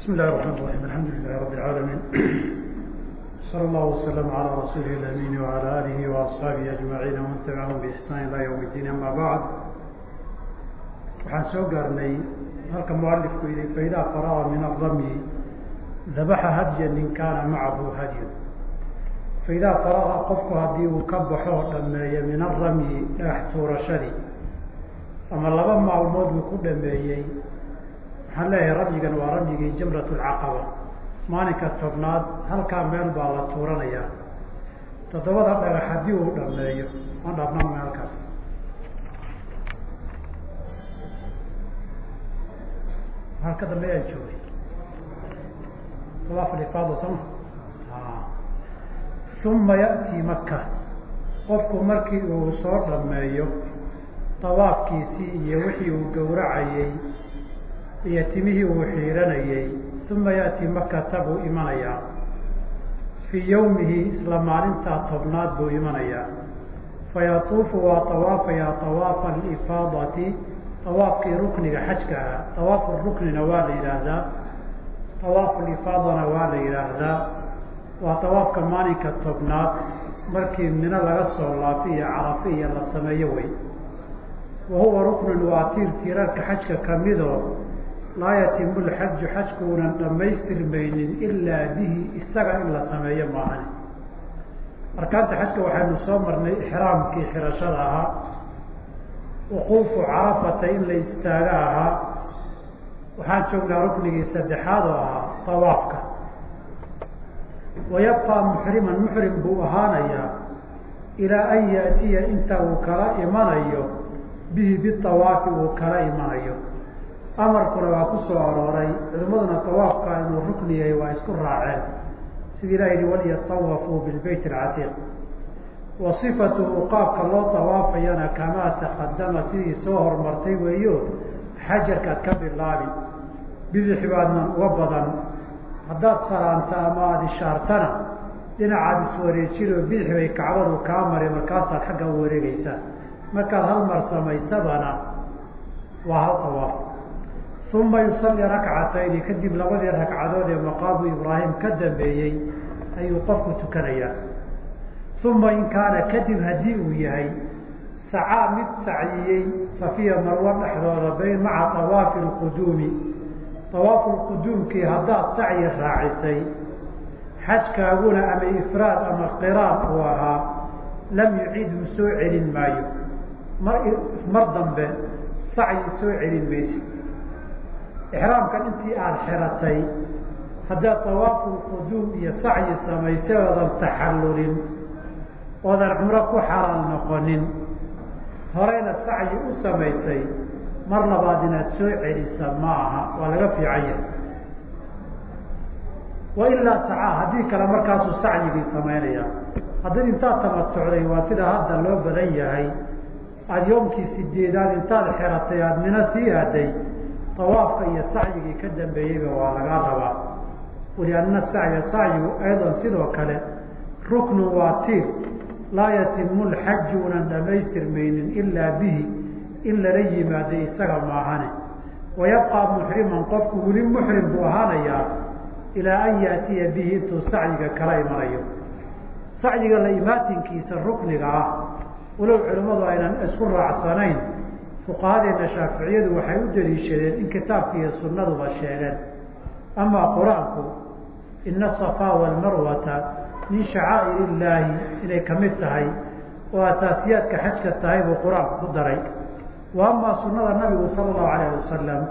بسم الله الرحمن الرحيم الحمد لله رب العالمين صلى الله وسلم على رسوله الأمين وعلى آله وأصحابه أجمعين ومن تبعهم بإحسان إلى يوم الدين أما بعد waxaan soo gaarnay halka mualifku yidhi faidaa faraga min aramy dabaxa hadyan in kaana macahu hadyu faidaa faraga qofku haddii uu ka baxo dhameeyo min aramyi dhagax tuurashadii ama laba maalmood buu ku dhameeyey waxaan leeyahay ramyigan waa ramyigii jamrat lcaqaba maalinka tobnaad halkaa meel baa la tuuranayaa. Toddobada dhagax haddii uu dhameeyo ma dhaafnaan halkaas halka dambe ayaan joogay? Aafaifaado sama uma ya'tii maka qofku markii uu soo dhameeyo tawaafkiisii iyo wixii uu gowracayey iyo timihii uu xiiranayey uma ya'tii makata buu imanayaa fii yawmihi isla maalintaa tobnaad buu imanayaa fayatuufu waa tawaafayaa tawaafa alifaadati tawaafkii rukniga xajka ahaa tawaafu ruknina waa la yidhaahdaa tawaafu lifaadana waa la yidhaahdaa waa tawaafka maalinka tobnaad markii mino laga soo laafay iyo carafe iyo la sameeyo wey wa huwa ruknun waa tiir tiirarka xajka kamidoo laa yatimu lxaju xajkuunan dhammaystirmaynin ilaa bihi isaga in la sameeyo maahan arkaanta xajka waxaynu soo marnay ixraamkii xirashada ahaa wuquufu carafata in la istaaga ahaa waxaan joognaa ruknigii saddexaad oo ahaa tawaafka. Wayabqaa muxriman muxrim buu ahaanayaa ilaa an yaatiya inta uu kala imanayo bihi bitawaafi uu kala imanayo amarkuna waa ku soo arooray. Culimmaduna tawaafka inuu rukni yahay waa isku raaceen. Sida ilah yihi walyatawafuu bilbeyt alcatiiq wa sifatuhu qaabka loo tawaafayana kamaa taqadama sidii soo hormartay weeyo xajarkaad ka bilaabi bidix baadnan uga badan. Haddaad salaanta ama aada ishaartana dhinacaad iswareejinoo bidix bay kacbadu kaa mari markaasaad xagga u wareegeysaa markaad hal mar samaysabana waa hal tawaaf uma yusalli rakcatayni kadib labadii ragcadood ee maqaamu ibraahim ka dambeeyey ayuu qofku tukanayaa uma in kaana kadib haddii uu yahay sacaa mid sacyiyey safiya marwo dhexdooda bayn maca awaafi lquduumi awaafu lquduumkii haddaad sacyi raacisay xajkaaguna ama ifraad ama qiraan uu ahaa lam yucidhu soo celin maayo mar dambe sacyi soo celin maysi ixraamkan intii aada xiratay haddaad awaafu lquduum iyo sacyi samaysay oodan taxallulin oodan cumro ku xalaal noqonin horeyna sacyi u samaysay mar labaad inaad soo celisa ma aha waa laga fiican yahay. Wa ilaa sacaa haddii kale markaasuu sacyigii samaynaya haddii intaad tamatucday waa sida hadda loo badan yahay. Aada yoomkii sideedaad intaad xiratay aada mina sii haday tawaafka iyo sacyigii ka dambeeyeyba waa lagaa rabaa. Walianna sacya sacyigu aydan sidoo kale ruknun waa tiir. Laa yatimu lxaju unan dhamaystirmaynin ilaa bihi in lala yimaado isaga maahane. Wayabqaa muxriman qofku weli muxrim buu ahaanayaa ilaa an yaatiya bihi intuu sacyiga kala imanayo. Sacyiga la imaatinkiisa rukniga ah walow culimmadu aynan isku raacsanayn fuqahadeena shaaficiyadu waxay u daliishadeen in kitaabka iyo sunnaduba sheegeen. Amaa qur'aanku ina asafaa walmarwata min shacaa'ir illaahi inay ka mid tahay oo asaasiyaadka xajka tahay buu qur'aanku ku daray. Wa amaa sunnada nabigu sala allahu alayh wasalam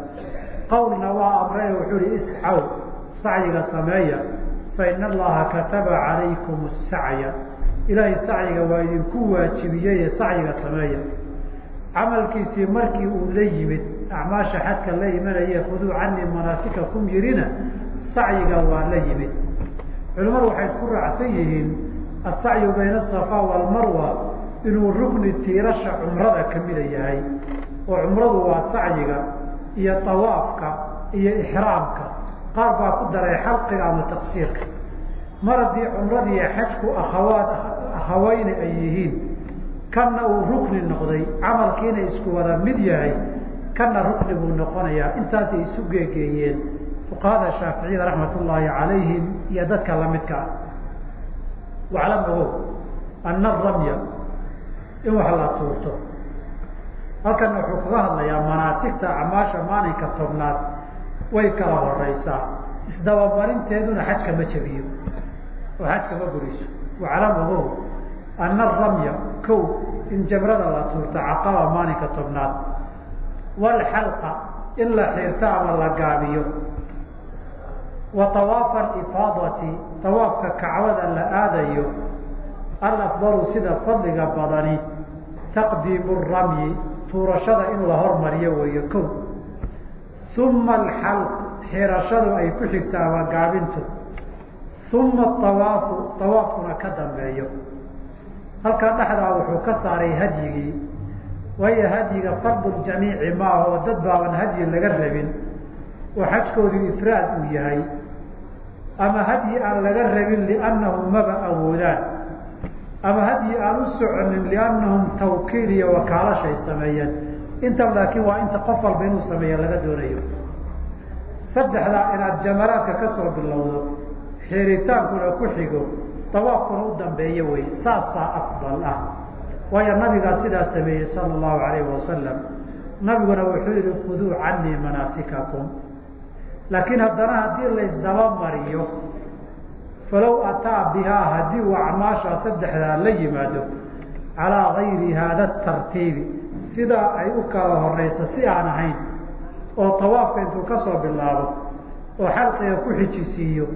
qowlna waa amray wuxuu ihi iscaw sacyiga sameeya fa ina allaha kataba calaykum sacya ilaahay sacyiga waa idinku waajibiyeye sacyiga sameeya camalkiisii markii uu la yimid acmaasha xajka la imanaye khuduu canii manaasikakum yirina sacyiga waa la yimid. Culimmadu waxay isku raacsan yihiin asacyu bayna asafaa walmarwa inuu rukni tiirasha cumrada kamida yahay oo cumradu waa sacyiga iyo tawaafka iyo ixraamka. Qaar baa ku daray xalqiga ama taqsiirka. Mar haddii cumradiiyo xajku akhawaad akhaweyne ay yihiin kanna uu rukni noqday camalkiina isku wada mid yahay kana rukni buu noqonayaa intaasay isu geegeeyeen fuqahada shaaficiyada raxmat ullaahi calayhim iyo dadka lamidka ah. Waclam ogow ana aramya in wax la tuurto. Halkana wuxuu kaga hadlayaa manaasigta acmaasha maalinka tobnaad way kala horeysaa. Isdabamarinteeduna xajka ma jabiyo oo xajka ma guriso. Waclam ogow ana aramya kow in jamrada la tuurto caqaba maalinka tobnaad walxalqa in la xiirto ama la gaabiyo wa awaafa ifaadati awaafka kacbada la aadayo alafdalu sida fadliga badani taqdiimu ramyi tuurashada in la hormariyo weeyo kow uma alxalq xirashadu ay ku xigta ama gaabintu uma awaafu awaafkuna ka dambeeyo halkaa dhexdaa wuxuu ka saaray hadyigii. Waayo hadyiga farduljamiici maaha oo dad baaban hadyi laga rabin oo xajkoodu ifraad uu yahay ama hadyi aan laga rabin liannahu maba awoodaan ama hadyi aan u soconin liannahum tawkiil iyo wakaalashay sameeyeen. Intan laakiin waa inta qof walba inuu sameeya laga doonayo. Saddexdaa inaad jamaraadka ka soo bilowdo xiritaankuna ku xigo dawaafkuna u dambeeyo wey saasaa afdal ah. Waayo nabigaa sidaa sameeyey sala allahu alayhi wasalam nabiguna wuxuu yihi khuduu canii manaasikakum. Laakiin haddana haddii laysdaba mariyo falow ataa bihaa haddii uu acmaashaa saddexdaa la yimaado calaa gayri haada tartiibi sidaa ay u kala horeysa si aan ahayn oo tawaafka intuu ka soo bilaabo oo xalqiga ku xijisiiyo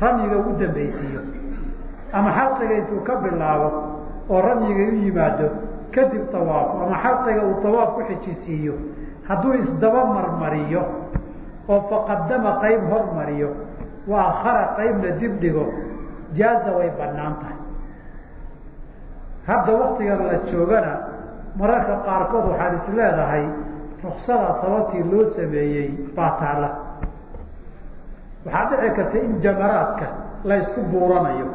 ramyiga ugu dambaysiiyo ama xalqiga intuu ka bilaabo oo ramyiga u yimaado kadib tawaafo ama xalqiga uu tawaaf ku xijisiiyo hadduu isdaba marmariyo oo faqadama qayb hormariyo wa akhara qaybna dib dhigo jaaza way bannaan tahay. Hadda waktigan la joogana mararka qaarkood waxaad is leedahay ruksada sababtii loo sameeyey baa taala waxaa dhici karta in jamaraadka la isku buuranayo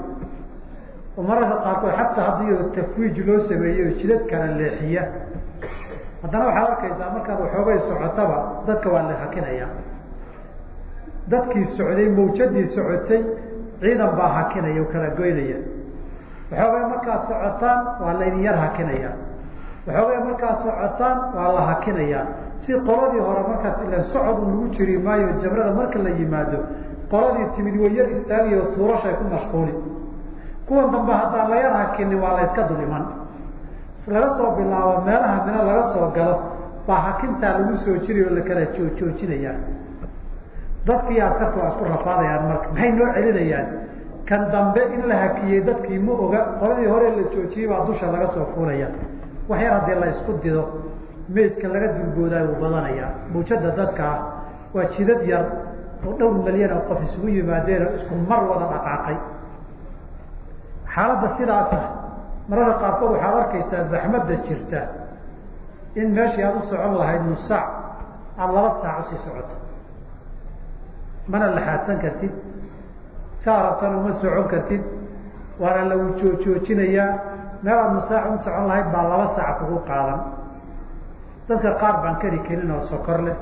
oo mararka qaarkood xataa haddii tafwiij loo sameeyo jidad kala leexiya. Haddana waxaad arkaysaa markaad waxoogay socotaba dadka waa la hakinaya dadkii socday mawjadii socotay ciidan baa hakinaya o kala goynaya. Waxoogay markaad socotaan waa laydin yar hakinaya waxoogay markaad socotaan waa la hakinayaa. Si qoladii hore markaas ila socod un lagu jiri maayo jamrada marka la yimaado qoladii timid way yar istaagay oo tuurashay ku mashquuli kuwan dambe haddaan la yar hakinin waa la yska dul iman laga soo bilaabo meelaha mina laga soo galo baa hakintaa lagu soo jiri oo lakala joojinayaa dadkii askarta waa isku rafaadayaan marka maxay noo celinayaan? Kan dambe in la hakiyey dadkii ma oga qoladii hore la joojiyey baa dusha laga soo fuulaya wax yar haddii la isku dido meydka laga dulboodaay uu badanayaa. Mawjada dadka ah waa jidad yar oo dhowr malyan oo qof isugu yimaadeen isku mar wada dhaqaaqay xaaladda sidaasa mararka qaarkood waxaad arkaysaa zaxmadda jirta. In meeshii aada u socon lahayd nus saac aada laba saac u sii socoto. Mana laxaadsan kartid. Saa rabtana uma socon kartid. Waana lagu joojoojinayaa meel aad nus saac u socon lahayd baa laba saac kugu qaadan. Dadka qaar baan kari karin oo sokor leh.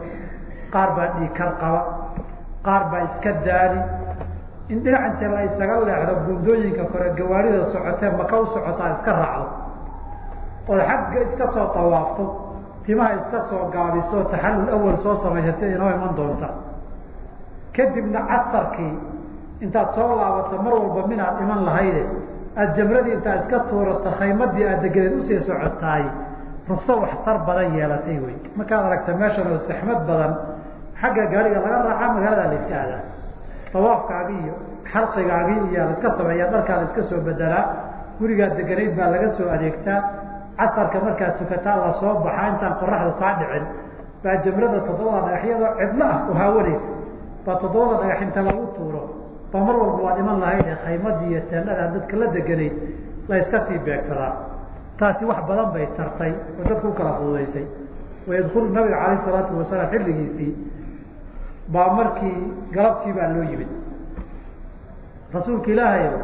Qaar baa dhiikar qaba. Qaar baa iska daali in dhinac inta la isaga leexdo buundooyinka kore gawaarida socotee maka u socotaa iska raacdo ood xagga iska soo tawaafto timaha iska soo gaabiso taxallul awal soo samaysa sida inoo iman doonta. Kadibna casarkii intaad soo laabato mar walba minaad iman lahayde aada jamradii intaad iska tuurato khaymadii aad degeneed u sii socotaay rukso waxtar badan yeelatay wey. Markaad aragta meeshan oo saxmad badan xagga gaariga laga raacaa magaalada la iska aadaa tawaafkaagii iyo xalqigaagii iyo laiska sameeyaa dharkaa la iska soo bedelaa gurigaa deganayd baa laga soo adeegtaa casarka markaad tukataa la soo baxaa intaan qoraxdu kaa dhicin baa jamrada toddobada dhagaxyadoo cidlo ah oo haawanaysa baa toddobada dhagax inta lagu tuuro baa mar walba waad iman lahayd ee khaymadii iyo teendhada dadka la deganayd la iska sii beegsadaa. Taasi wax badan bay tartay oo dadku u kala fududaysay wayadkulu nabiga calayh isalaatu wasalaam xilligiisii baa markii galabtii baa loo yimid. Rasuulka ilaahayo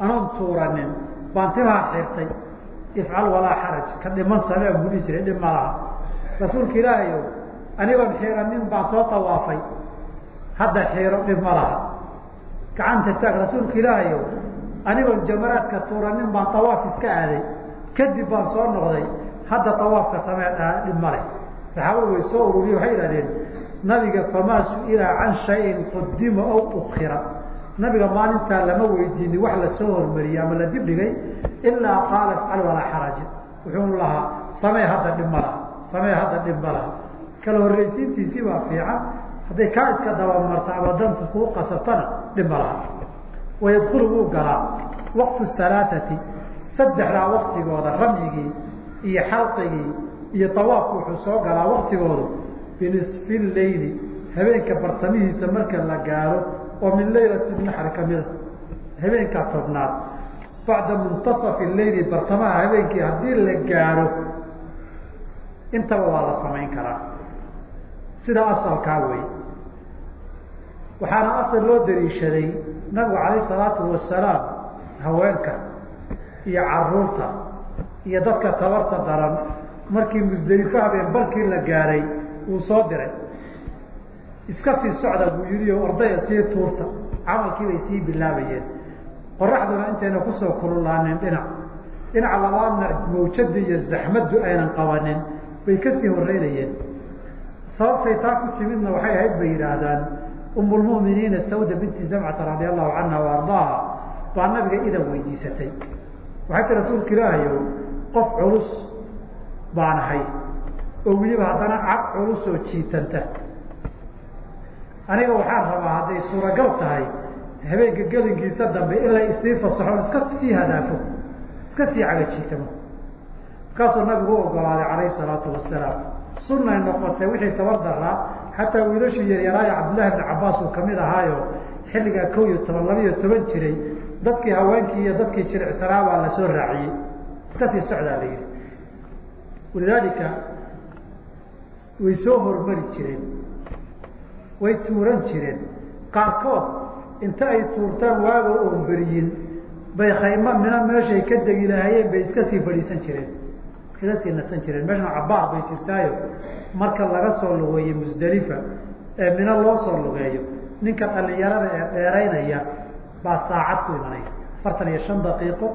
anoon tuuranin baan timaha xirtay ifcal walaa xaraj ka dhiman samee buu dhihi jiray laha rasuulka ilaahayo anigoon xiiranin baan soo tawaafay. Hadda xiiro dhib ma laha gacanta taag rasuulka ilaahayo anigoon jamaraadka tuuranin baan tawaaf iska aaday. Kadib baan soo noqday hadda tawaafka samee dhib ma leh saxaabadu way soo ururiye waxay idhahdeen nabiga famaa su'ila can shayin qudima aw ukira nabiga maalintaa lama weydiinin wax la soo hormariyey ama la dib dhigay ilaa qaala ifcal walaa xaraja wuxuu lahaa samee hadda dhib samee hadda dhib kala horreysiintiisii baa fiican hadday kaa iska dabamarta ama danta kuu qasabtana dhib ma laha. Wayadkulu wuu galaa waqtu salaaati saddexdaa waktigooda ramyigii iyo xalqigii iyo tawaafku wuxuu soo galaa waktigoodu binisfi leyli habeenka bartamihiisa marka la gaaro oo min laylati naxri kamida habeenka tobnaad. Bacda muntasafi leyli bartamaha habeenkii haddii la gaaro intaba waa la samayn karaa. Sida asalkaa wey waxaana asal loo daliishaday nabigu calayh salaatu wasalaam haweenka iyo carruurta iyo dadka tabarta daran. Markii musdelifo habeen barkii la gaaray uu soo diray. Iska sii socda buu yihi o ordaya sii tuurta. Camalkii bay sii bilaabayeen. Qoraxduna intayna ku soo kululaanin dhinac. Dhinaca labaadna mawjada iyo zaxmaddu aynan qabanin bay ka sii horeynayeen sababtay taa ku timidna waxay ahayd bay yidhaahdaan umulmuminiina sawda binti zamcata radi allahu canha wa baa nabiga idan weydiisatay. Waxay ti rasuulka ilaahayow qof culus baan ahay oo weliba haddana cag culus oo jiitanta. Aniga waxaan rabaa hadday suuragal tahay habeenka gelinkiisa dambe in la isii fasaxo iska sii hadaafo iska sii cagajiitamo markaasuu nabigu u ogolaaday calayhi salaatu wasalaam sunay noqotay wixii tabar daraa xataa wiilashii yaryaraayo cabdillahi bni cabaas uu ka mid ahaayo xilligaa kow iyo toban laba iyo toban jiray dadkii haweenkii iyo dadkii jiricsanaa baa la soo raaciyey. Iska sii socdaa la yihi walidaalika way soo hormari jireen way tuuran jireen. Qaarkood inta ay tuurtaan waaga oon beriyin bay khayma mina meeshay ka degi lahaayeen bay iska sii fadhiisan jireen iskaga sii nasan jireen. Meeshana cabaar bay jirtaayo. Marka laga soo lugeeyo musdalifa ee mina loo soo lugeeyo ninka dhalinyarada ee dheeraynaya baa saacad ku imanaya. Afartan iyo shan daqiiqo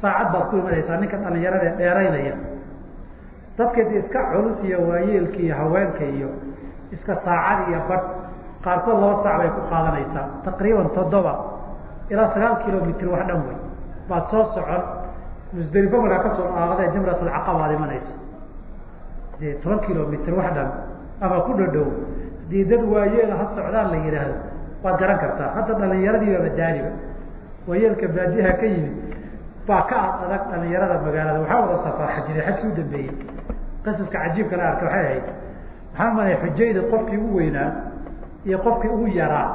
saacad baad ku imanaysaa ninka dhalinyarada ee dheeraynaya dadka de iska culus iyo waayeelka iyo haweenka iyo iska saacad iyo badh qaarkood laba saac bay ku qaadanaysaa. Taqriiban toddoba ilaa sagaal kilomitr wax dhan wey baad soo socon musdelifo markaa ka soo dhaaqadee jamratulcaqaba ad imanayso. Dee toban kilomitr wax dhan ama ku dhadhow haddii dad waayeela ha socdaan la yidhaahdo waad garan kartaa. Hadda dhalinyaradii baaba daaniba waayeelka baadiyaha ka yimid baa ka ad adag dhalinyarada magaalada. Waxaa wada safar xajire xajki u dambeeyey qasaska cajiibka la arka waxay ahayd waxaa malay xujayda qofkii ugu weynaa iyo qofkii ugu yaraa?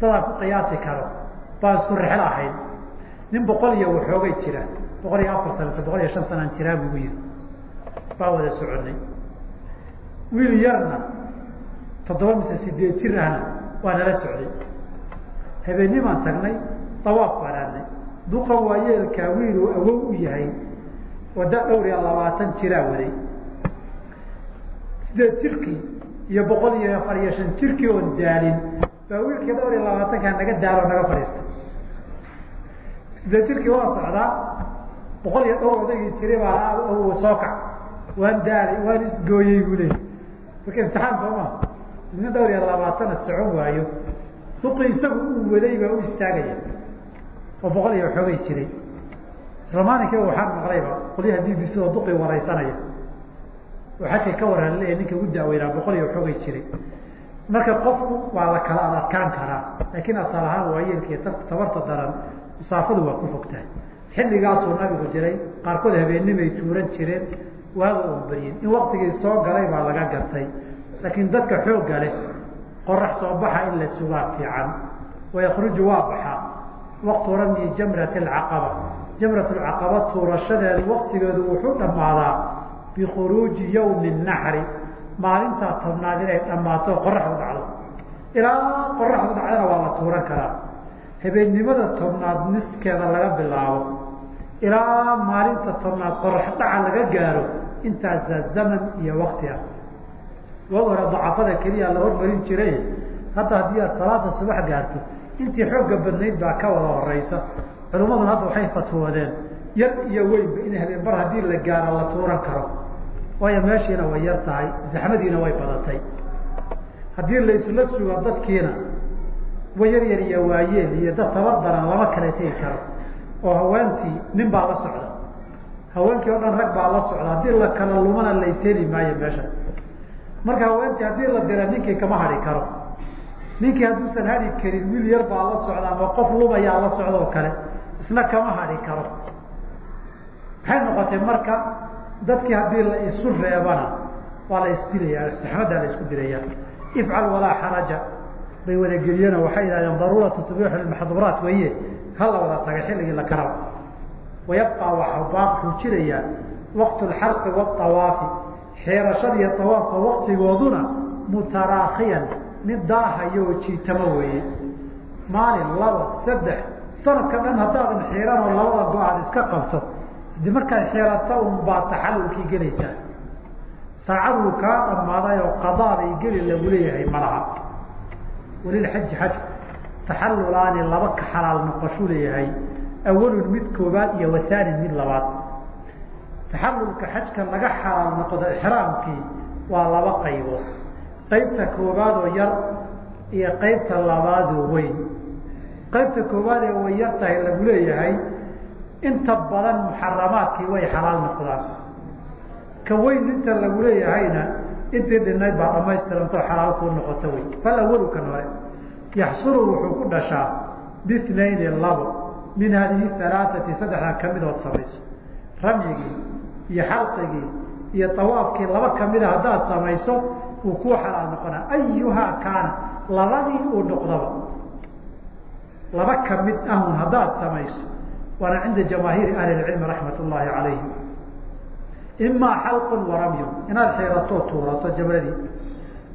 Dadaan ku qiyaasi karo. Baa isku rexlo ahayd nin boqol iyo waxoogay jira boqol iyo afar sano se boqol iyo shan sanaan jiraa bugu yiri. Baa wada soconay wiil yarna toddoba mise sideed jir ahna waa nala socday. Habeennimaan tagnay dawaaf baan aadnay duqan waayeelkaa wiiluu awow u yahay wada dhowr iyo labaatan jiraa waday sideed jirkii iyo boqol iyo afar iyo shan jirkii oon daalin baa wiilkii dhowr iyo labaatankaa naga daalo naga fadhiistay sideed jirkii waa socdaa? Boqol iyo dhowr odaygii jiray baa soo kac waan daali waan isgooyey buu leey marka imtixaan soo isna dhowr iyo labaatana socon waayo. Duqi isagu uu waday baa u istaagaya oo boqol iyo xoogay jiray. Isla maalinkiiba waxaan maqlayba qolyaha b b c oo duqi waraysanaya oo xajka ka waran leeya ninka ugu daaweynaa boqol iyo xoogay jiray. Marka qofku waa la kala adadkaan karaa laakiin asal ahaan waayeelkii tabarta daran musaafadu waa ku fogtahay xilligaasuu nabigu jiray qaarkood habeennimay tuuran jireen waaga oon beryin in waktigii soo galay baa laga gartay. Laakiin dadka xoogga leh qorax soo baxa in la sugaa fiican. Wayakruju waa baxaa waqtu ramyi jamrat alcaqaba jamrat tuurashadeedu waktigeedu wuxuu dhammaadaa bikhuruuji yawmi naxri maalintaa tobnaad inay dhammaato qoraxdu dhacdo ilaa qoraxdu dhacdana waa la tuuran karaa habeennimada tobnaad niskeeda laga bilaabo ilaa maalinta tobnaad qorax dhaca laga gaaro intaasaa zaman iyo wakti ah waag hore dacafada keliya la hormarin jiray hadda haddii aad salaada subax gaarto intii xoogga badnayd baa ka wada horeysa culimmaduna hadda waxay fatwoodeen yar iyo weynba in habeen bar haddii la gaaro la tuuran karo. Waayo meeshiina way yar tahay zaxmadiina way badatay. Haddii laysla sugo dadkiina way yar yar iyo waayeel iyo dad tabar daran lama kala tegi karo. Oo haweentii nin baa la socda. Haweenkii oo dhan rag baa la socda. Haddii la kala lumana layseeli maayo meesha. Marka haweentii haddii la dira ninkii kama hadhi karo. Ninkii hadduusan hadhi karin wiil yar baa la socda ama qof lumayaa la socda kale isna kama hadhi karo maxay noqotay marka dadkii haddii la isu reebana waa la isdilaya istixmadaa la isku dilaya. Ifcal walaa xaraja. Bay oo waxay yidhahdeen daruuratu tubiixu lmaxduuraat weeye. Hala wada taga xilligii la karaba. Wayabqaa waxa baaquu jirayaa waqtu lxarqi waawaafi xeerashada iyo awaafka waktigooduna mutaraakiyan mid daahayo oo jiitamo weeye. Maalin laba saddex sanadka dhan haddaadan xiiran oo labada go'aad iska qabto haddii markaad xeerata un baa taxallulkii gelaysaa saacaduu kaa dhammaaday oo qadaabay geli lagu leeyahay malaha walilxaji xajku taxallulaani laba ka xalaal noqoshu leeyahay. Awalun mid koobaad iyo wasaanin mid labaad. Taxallulka xajka laga xalaal noqdo ixraamkii waa laba qaybood qaybta koobaadoo yar iyo qaybta labaadoo weyn. Qaybta koobaad ee way yar tahay lagu leeyahay inta badan muxaramaadkii way xalaal noqdaan. Ka weyn inta lagu leeyahayna intii dhinayd baa dhamaystirantoo xalaal kuu noqoto wey fal awalu kan hore yaxsulu wuxuu ku dhashaa bihnayni labo min hadihi alaaati saddexdan kamidood samayso. Ramyigii iyo xalqigii iyo awaafkii laba kamida haddaad samayso uu kuu xalaal noqonaa. Ayuhaa kaana labadii uu noqdaba laba ka mid ahun haddaad samayso waana cinda jamaahiiri ahli lcilmi raxmat ullaahi calayhim imaa xalqun wa ramyun inaad xiratoo tuurato jamradii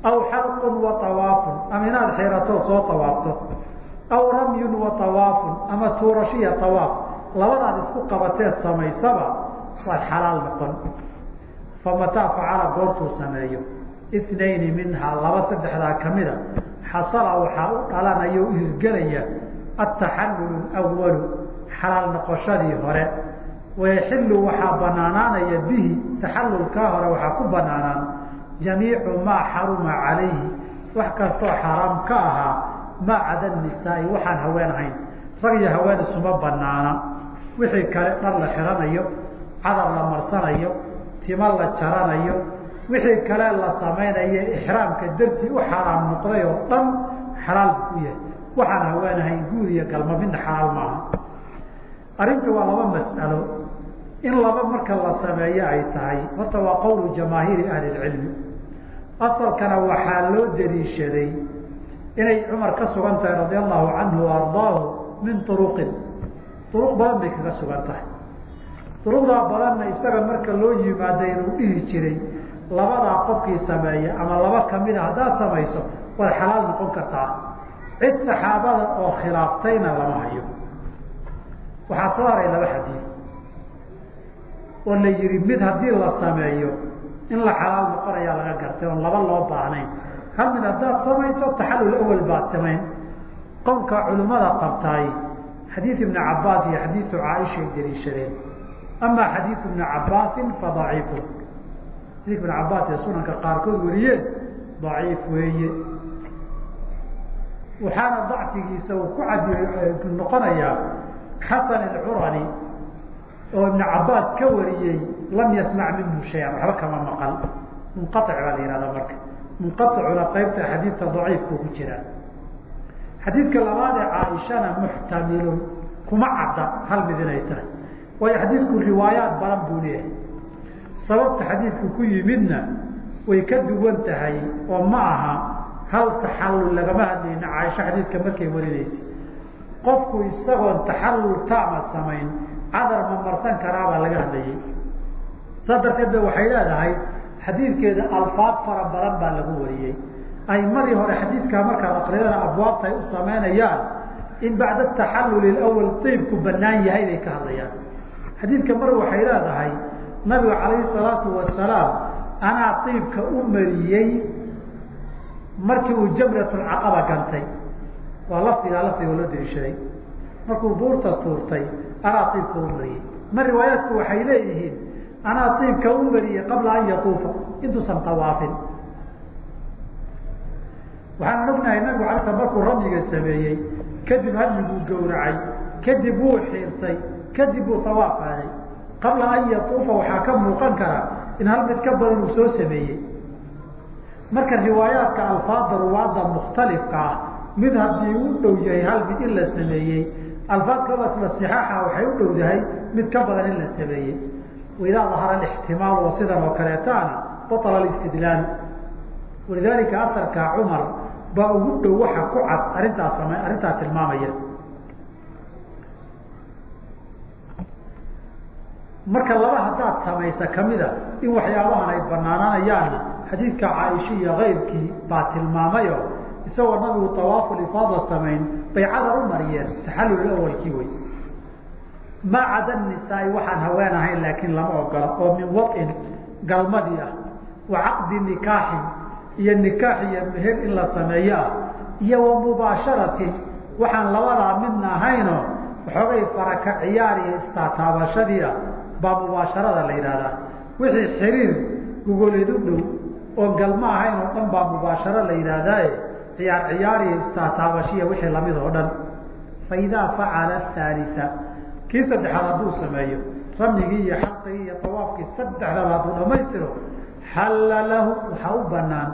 aw xalqun wa awaafun ama inaad xiratoo soo awaafto aw ramyun wa awaafun ama tuurashiya awaaf labadaad isku qabateed samaysaba waad xalaal noqon famataa facala goortuu sameeyo inayni minhaa laba saddexdaa kamida xasala waxaa u dhalanaya o hirgelaya xalaal noqoshadii hore. Wayaxilu waxaa banaanaanaya bihi taxallulkaa hore waxaa ku banaanaan. Jamiicu maa xaruma calayhi wax kastoo xaaraam ka ahaa maa cada nisaai waxaan haween ahayn. Rag iyo haween isuma banaana wixii kale dhar la xiranayo cadar la marsanayo timo la jaranayo wixii kale la samaynayo ixraamka dartii u xaraam noqday oo dhan xalaal buu u yahay. Waxaan haween ahayn guud iyo galma midna xalaal maaha arrinta waa laba mas'alo. In laba marka la sameeyo ay tahay. Horta waa qowlu jamaahiiri ahli lcilmi asalkana waxaa loo daliishaday inay cumar ka sugan tahay radia allahu canhu ardaahu min uruqin uruq badan bay kaga sugan tahay. Uruqdaa badanna isaga marka loo yimaada inuu dhihi jiray labadaa qofkii sameeya ama laba kamida haddaad samayso waad xalaal noqon kartaa. Cid saxaabada oo khilaaftayna lama hayo waxaa soo haray laba xadiid oo la yihi mid haddii la sameeyo in la xalaal noqonayaa laga gartay oon laba loo baahnayn. Hal mid haddaad samayso taxallul awal baad samayn. Qowlka culimmada qabtaay xadiid ibni cabaas iyo xadiidu caaishay daliishadeen amaa xadiidu ibni cabaasin fa daciifu xadiidka ibn cabaas ee sunanka qaarkood wariyeen daciif weeye. Waxaana dacfigiisa uu ku cad noqonayaa xasan alcurani oo ibn cabaas ka wariyey lam yasmac minhu shayan. Waxba kama maqal. Munqaic baa la yihahdaa marka. Munqaicuna qaybta xadiidka daciifku ku jira. Xadiidka labaad ee caaishana muxtamilun kuma cadda hal mid inay tahay. Waayo xadiidku riwaayaat badan buu leeyahay. Sababta xadiidku ku yimidna way ka duwan tahay oo ma aha hal taxallul lagama hadlayna caaisho xadiidka markay warinaysa qofku isagoon taxallul taama samayn cadar ma marsan karaabaa laga hadlayay. Saas darteed ba waxay leedahay xadiidkeeda alfaad fara badan baa lagu wariyey. Aimadii hore xadiidkaa markaad akridana abwaabta ay u samaynayaan in bacda taxallul awal iibku banaan yahay bay ka hadlayaan. Xadiidka mar waxay leedahay nabigu calayhi salaatu wasalaam anaa iibka u mariyey markii uu jamratulcaqaba gantay waa lafdigaa lafdiga loo dariishaday markuu buurta tuurtay anaa iibka u mariyey. Ma riwaayaadku waxay leeyihiin anaa iibka u mariyey qabla an yatuufa intuusan tawaafin. Waxaan ognahay nabigu ala sl markuu ramyiga sameeyey kadib hadyiguu gowracay kadib wuu xiirtay kadib wuu tawaaf aaday qabla an yatuufa waxaa ka muuqan kara in hal mid ka badan uu soo sameeyey. Marka riwaayaadka alfaada ruwaada mukhtalifka ah mid haddii u dhow yahay hal mid in la sameeyey alfaad kalasla صixaaxa waxay u dhowdahay mid ka badan in la sameeyey waidaa dahara اxtimaal oo sidan oo kaleetaana baطla اstidlaal walidaalika aarka cumar baa ugu dhow waxa ku cad arintaa sam arrintaa tilmaamaya marka laba haddaad samaysa kamida in waxyaabahan ay banaanaanayaanna xadiidka caaisha iyo kayrkii baa tilmaamayo isagoo nabigu awaafu ifaada samayn baycada u mariyeen taxallul awalkii wey maa cada nisaai waxaan haween ahayn laakiin lama ogola oo min wain galmadii ah wa caqdi nikaaxin iyo nikaax iyo meher in la sameeyo ah iyo wa mubaasharatin waxaan labadaa midna ahayno waxoogay faraka ciyaar iyo istaataabashadii ah baa mubaasharada la yidhahdaa wixii xiriir gogoleed u dhow oon galma ahayn oo dhan baa mubaasharo la yidhaahdaaye ciyaar ciyaar iyo istaataabashiya wixii la mid oo dhan. Fa idaa facala haalisa kii saddexaad hadduu sameeyo ramyigii iyo xaqigii iyo awaafkii saddexdaba hadduu dhamaystiro xalla lahu waxaa u banaan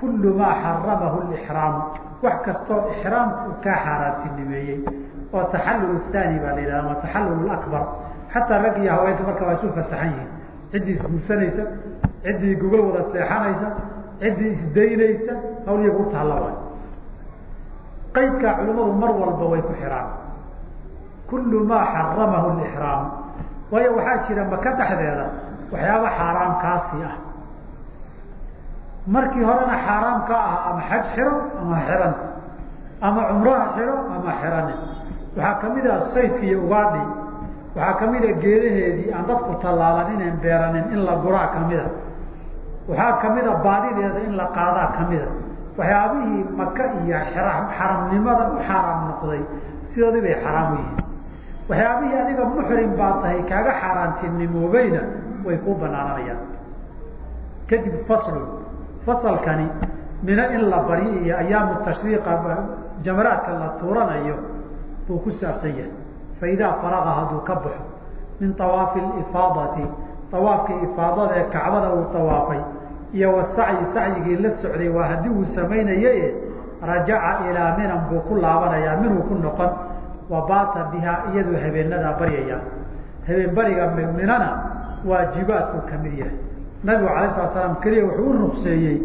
kullu maa xaramahu lixraamu wax kastoo ixraamku kaa xaaraantinimeeyey oo taxallul haani baa la yidhahda ama taxallul akbar. Xataa rag iyo haweenka marka waa isu fasaxan yihiin. Ciddii isguursanaysa ciddii gogol wada seexanaysa ciddii isdaynaysa hawliyaga u taalla waay. Qaydkaa culimmadu mar walba way ku xiraan. Kullu maa xaramahu lixraamu waayo waxaa jira maka dhexdeeda waxyaaba xaaraam kaasi ah. Markii horena xaaraam ka ah ama xaj xiro ama xiran. Ama cumraha xiro ama xirane waxaa ka mid ah saydka iyo ugaadhi waxaa ka mid a geedaheedii aan dadku tallaalan inaan beeranin in la guraa kamida waxaa ka mid a baadideeda in la qaadaa kamida. Waxyaabihii maka iyo xaramnimada u xaaraam noqday sidoodii bay xaraam u yihiin. Waxyaabihii adiga muxrim baa tahay kaaga xaaraantinimoobayna way ku banaananayaan. Kadib faslun fasalkani mina in la baryo iyo ayaamu tashriiqa jamaraadka la tuuranayo buu ku saabsan yahay. Faidaa faraqa hadduu ka baxo min awaafi ifaadati awaafkii ifaadada ee kacbada uu awaafay iyo wasacyi sacyigii la socday waa haddii uu samaynaye rajaca ilaa minan buu ku laabanayaa minuu ku noqon wa baata bihaa iyadoo habeenadaa baryaya. Habeen bariga minana waajibaadku ka mid yahay. Nabigu alay slat slaam keliya wuxuu u rukseeyey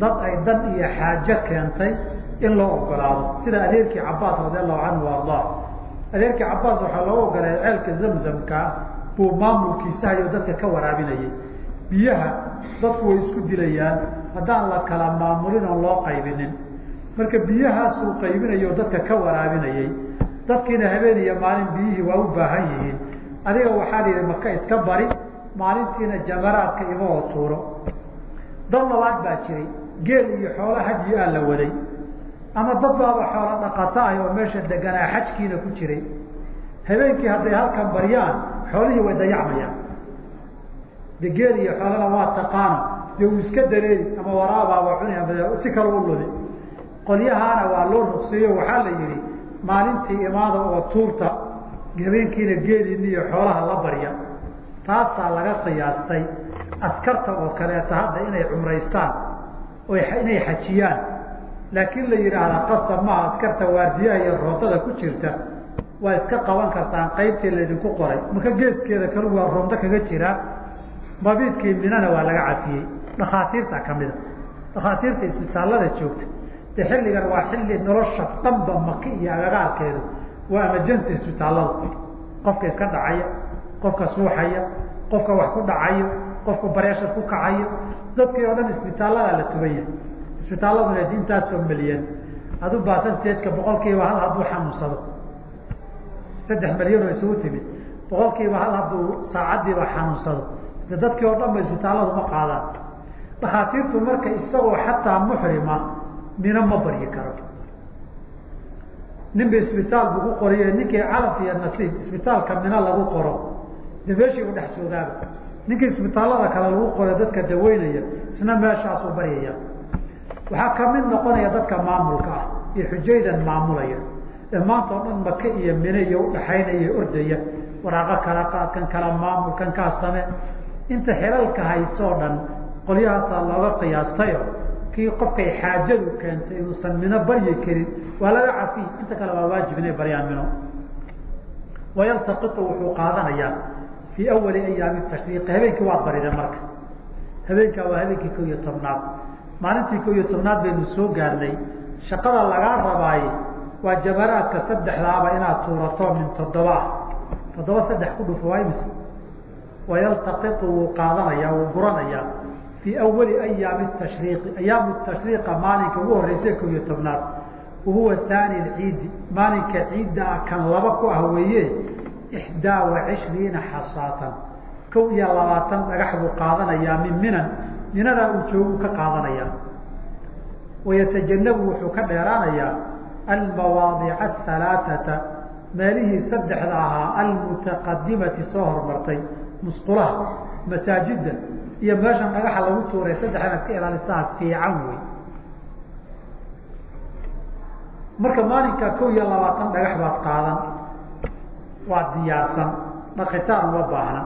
dad ay dan iyo xaajo keentay in loo ogolaado sida adeerkii cabaas radi allahu canhu arda adeerkii cabaas waxaa loo ogolay ceelka zamzamkaa buu maamulkiisa hayo dadka ka waraabinayay. Biyaha dadku way isku dilayaan haddaan la kala maamulin oon loo qaybinin. Marka biyahaasuu qaybinayo dadka ka waraabinayay dadkiina habeen iyo maalin biyihii waa u baahan yihiin. Adiga waxaa la yidhi maka iska bari maalintiina jamaraadka ima oo tuuro. Dad labaad baa jiray geel iyo xoola hadyi aa la waday. Ama dad baaba xoola dhaqata ah oo meesha deganaa xajkiina ku jiray. Habeenkii hadday halkan baryaan xoolihii way dayacmayaan. De geel iyo xoolana waa taqaano dee uu iska dareeri ama waraabaaba cuni ama si kale u ludi. Qolyahaana waa loo rugseeyo waxaa la yihi maalintii imaada oo tuurta habeenkiina geeliini iyo xoolaha la barya. Taasaa laga qiyaastay askarta oo kaleeta hadda inay cumraystaan o inay xajiyaan. Laakiin la yidhaahdaa qasab maha askarta waardiyaha iyo roontada ku jirta waa iska qaban kartaan qaybtii laydinku qoray. Maka geeskeeda kalu waa roonto kaga jiraa mabiidkii minana waa laga cafiyey. Dhakhaatiirta kamida dhakhaatiirta isbitaallada joogta. De xilligan waa xilli nolosha dhanba maki iyo agagaarkeedu waa emergency isbitaallada. Qofka iska dhacaya qofka suuxaya qofka wax ku dhacayo qofka bareeshar ku kacayo. Dadkii oo dhan isbitaaladaa la tubaya isbitaalladuna intaasoo milyan adu basantajka boqol kiiba hal hadduu xanuunsado saddex milyan oo isugu timid. Boqol kiiba hal hadduu saacaddiiba xanuunsado. De dadkii oo dhan ba isbitaalladu ma qaadaan. Dhakhaatiirtu marka isagoo xataa muxrima mina ma baryi karo. Ninba isbitaal buu ku qoriye ninkii calaf iyo nasiib isbitaalka mina lagu qoro. De meeshii u dhex joogaaba ninkii isbitaallada kale lagu qoro dadka daweynaya isna meeshaasuu baryaya. Waxaa ka mid noqonaya dadka maamulka ah iyo xujaydan maamulaya ee maanta oo dhan maka iyo mine iyo udhaxaynaya ordaya waraaqo kala qaad kan kala maamul kan kaa same. Inta xilalka haysoo dhan qolyahaasaa looga qiyaastayo kii qofkay xaajadu keentay inuusan mino baryi karin waa laga cafi inta kale waa waajib inay baryaan mino. Wayaltaqitu wuxuu qaadanayaa fii awali ayaami tashriiqi habeenkii waad barida marka. Habeenkaa waa habeenkii ko iyo tobnaad. Maalintii ko iyo tobnaad baynu soo gaarnay. Shaqada lagaa rabaaye waa jamaraadka saddexdaaba inaad tuurato min toddoba. ah toddoba saddex ku dhufo waa imis. Wayaltaqitu wuu qaadanayaa wuu guranayaa fii awali ayaami tashriiqi ayaamu tashriiqa maalinka ugu horreysay ko iyo tobnaad. Wahuwa haani ciidi maalinka ciidda ah kan laba ku ah weeye ixdaa wa cishriina xasaatan. Kow iyo labaatan dhagax buu qaadanayaa min minan. Minadaa uu joogu ka qaadanayaa wayatajannabu wuxuu ka dheeraanayaa almawaadica ahalaaثata meelihii saddexda ahaa almutaqadimati soo hormartay musqulaha masaajida iyo meeshan dhagaxa lagu tuuray saddex inaad ka ilaalisaa fiican wey marka maalinka kow iyo labaatan dhagax baad qaadan waa diyaarsan dhakitaan uma baahna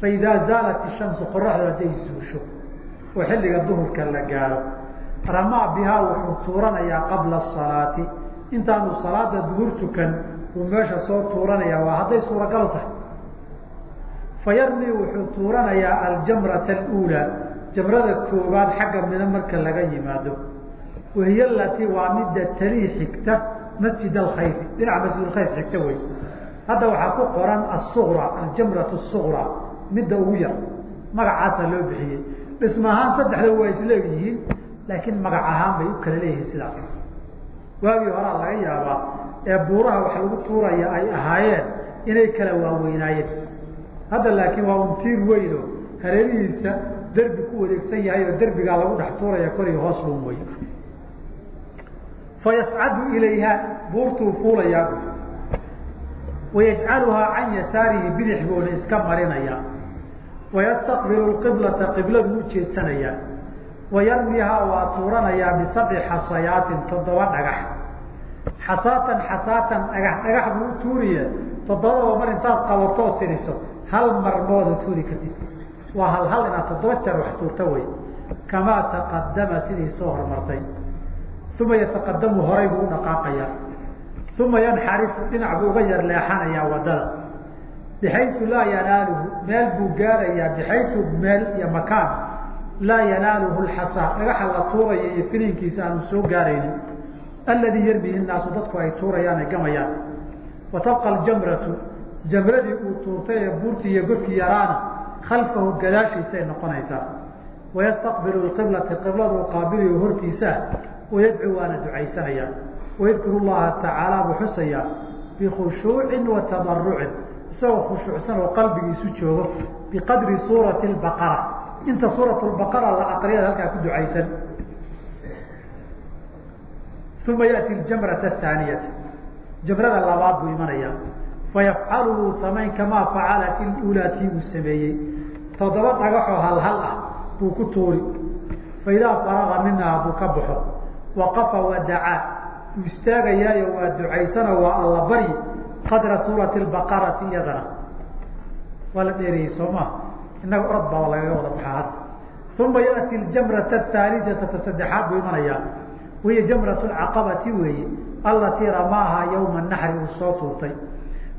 faidaa zaalat ishamsu qoraxdu hadday zuusho oo xilliga duhurka la gaaro ramaa bihaa wuxuu tuuranayaa qabla asalaati intaanu salaada duhur tukan uu meesha soo tuuranayaa waa hadday suuragal tahay. Fayarmii wuxuu tuuranayaa aljamrata aluulaa jamrada koobaad xagga mina marka laga yimaado. Wahiy alatii waa midda talii xigta masjid alkhayfi dhinaca masjid alkhayf xigta wey hadda waxaa ku qoran asuqra aljamratu suqra midda ugu yar. Magacaasa loo bixiyey. Dhisma ahaan saddexda waa isleegyihiin laakiin magac ahaan bay u kala leeyihiin sidaas. Waagii horaa laga yaabaa ee buuraha wax lagu tuuraya ay ahaayeen inay kala waaweynaayeen. Hadda laakiin waa untiir weyno hareerihiisa derbi ku wareegsan yahay oo derbigaa lagu dhex tuuraya koriga hoos lun wey fayascadu ilayha buurtuu fuulayaa wayajcaluhaa can yasaarihi bidix buuna iska marinaya wayastaqbilu qiblata qibladu ujeedsanayaa wayarmihaa waa tuuranayaa bisabci xasayaatin toddoba dhagax xasaatan xasaatan dhagax dhagax buu u tuuriye mar intaad qabatoo tiriso hal mar mooda tuuri kartid waa hal hal inaad toddoba jeer wax tuurta wey kamaa taqadama sidii soo hormartay uma yataqadamu horay buu u dhaqaaqayaa uma yanxarifu dhinac buu uga yar leexanayaa waddada bixayu laa yanaaluhu meel buu gaarayaa bixayu meel iyo makaan laa yanaaluhu lxasaa dhagaxa la tuuraya iyo filinkiisa aanu soo gaaraynin. Alladii yarmihi naasu dadku ay tuurayaan ay gamayaan. Wa tabqa aljamratu jamradii uu tuurtay ee buurtii iyo godkii yaraana khalfahu gadaashiisay noqonaysaa. Wayastaqbilu qiblata qibladu qaabilayo hortiisaa wayadcuu waana ducaysanayaa wayadkuru llaha tacaala buu xusayaa bikhushuucin wa tadarucin isagoo khushuucsan oo qalbigiisu joogo. Biqadri suurati baqara inta suurat baqara la aqriyada halkaa ku ducaysan. Uma yati jamrata ahaaniyata jamrada labaad buu imanayaa fayafcalu wuu samayn kamaa facala fi ulaa tii uu sameeyey. Toddoba dhagaxoo halhal ah buu ku tuuri. Faidaa faraga minha hadduu ka baxo. Waqafa wadacaa uu istaagayaayo waa ducaysano waa alla qadra suurati baqarati iyadana. Waa la dheeriyey soo maa inaga orod baa lagaga wada baxaa hadda uma yati jamrata ahaaliata ta saddexaad buu imanayaa wahiya jamrat caqabati weeye allatii ramaaha yowma naxri uu soo tuurtay.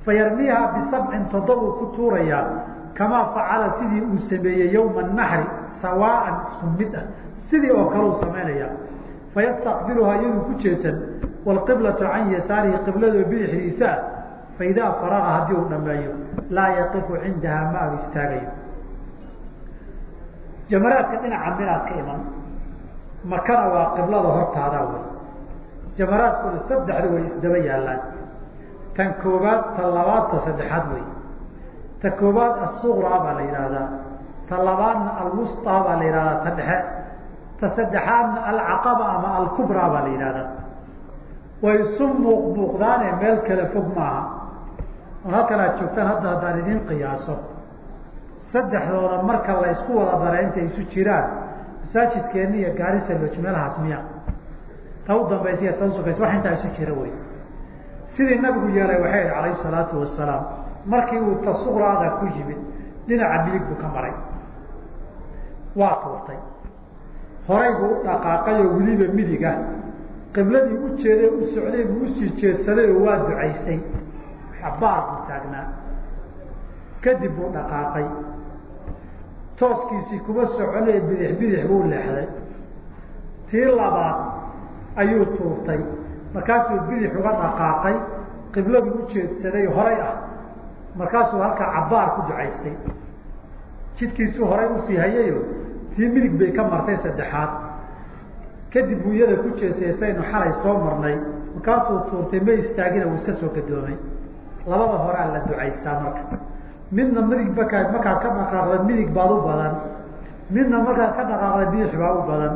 Fayarmiiha bisabcin toddobuu ku tuurayaa kamaa facala sidii uu sameeyey yowma naxri sawaaan isku mid ah. Sidii oo kale uu samaynaya fayastaqbiluhaa iyaduu ku jeedsan wlqiblatu can yasaarihi qibladoo bidixdiisa ah faidaa faraga haddii uu dhameeyo laa yaqifu cindaha ma ag istaagayo jamaraadka dhinaca minaad ka iman makana waa qiblada hortaadaa wey jamaraadkuna saddexdu way isdaba yaallaan. Tan koobaad ta labaad ta saddexaad wey ta koobaad asuqraa baa la yidhaahdaa ta labaadna alwusطaa baa la yidhahdaa ta dhexe. Ta saddexaadna alcaqaba ama alkubraa baa la yidhahdaa way isu muuq muuqdaane meel kale fog maaha. On halkan joogtaan hadda haddaan idiin qiyaaso saddexdooda marka la isku wada dara intay isu jiraan masaajidkeeni iyo gaarisa loj meelahaas miya ta u dambaysa iyo ta usukaysa wax intaa isu jira wey sidii nabigu yeelay waxay ihi calayhi salaatu wasalaam markii uu tasuqraada ku yimid dhinaca midig buu ka maray. Waa tuurtay horay buu u dhaqaaqay oo weliba midiga qibladii u jeeday u socday buu u sii jeedsaday oo waa ducaystay. Xabaar buu taagnaa. Kadib buu dhaqaaqay tooskiisii kuma soconee bidix bidix buu leexday. Tii labaad ayuu tuurtay. Markaasuu bidix uga dhaqaaqay qibladuu u jeedsaday horay ah. Markaasuu halkaa cabaar ku ducaystay. Jidkiisuu horay u sii hayayo tii midig bay ka martay saddexaad. Kadib buu iyada ku jeeseysaynu xalay soo marnay. Markaasuu tuurtay ma istaagina uu iska soo gadoomay labada horaa la ducaystaa marka midna midig bakaad markaad ka dhaqaaqda midig baad u badan. Midna markaad ka dhaqaaqda bidix baa u badan.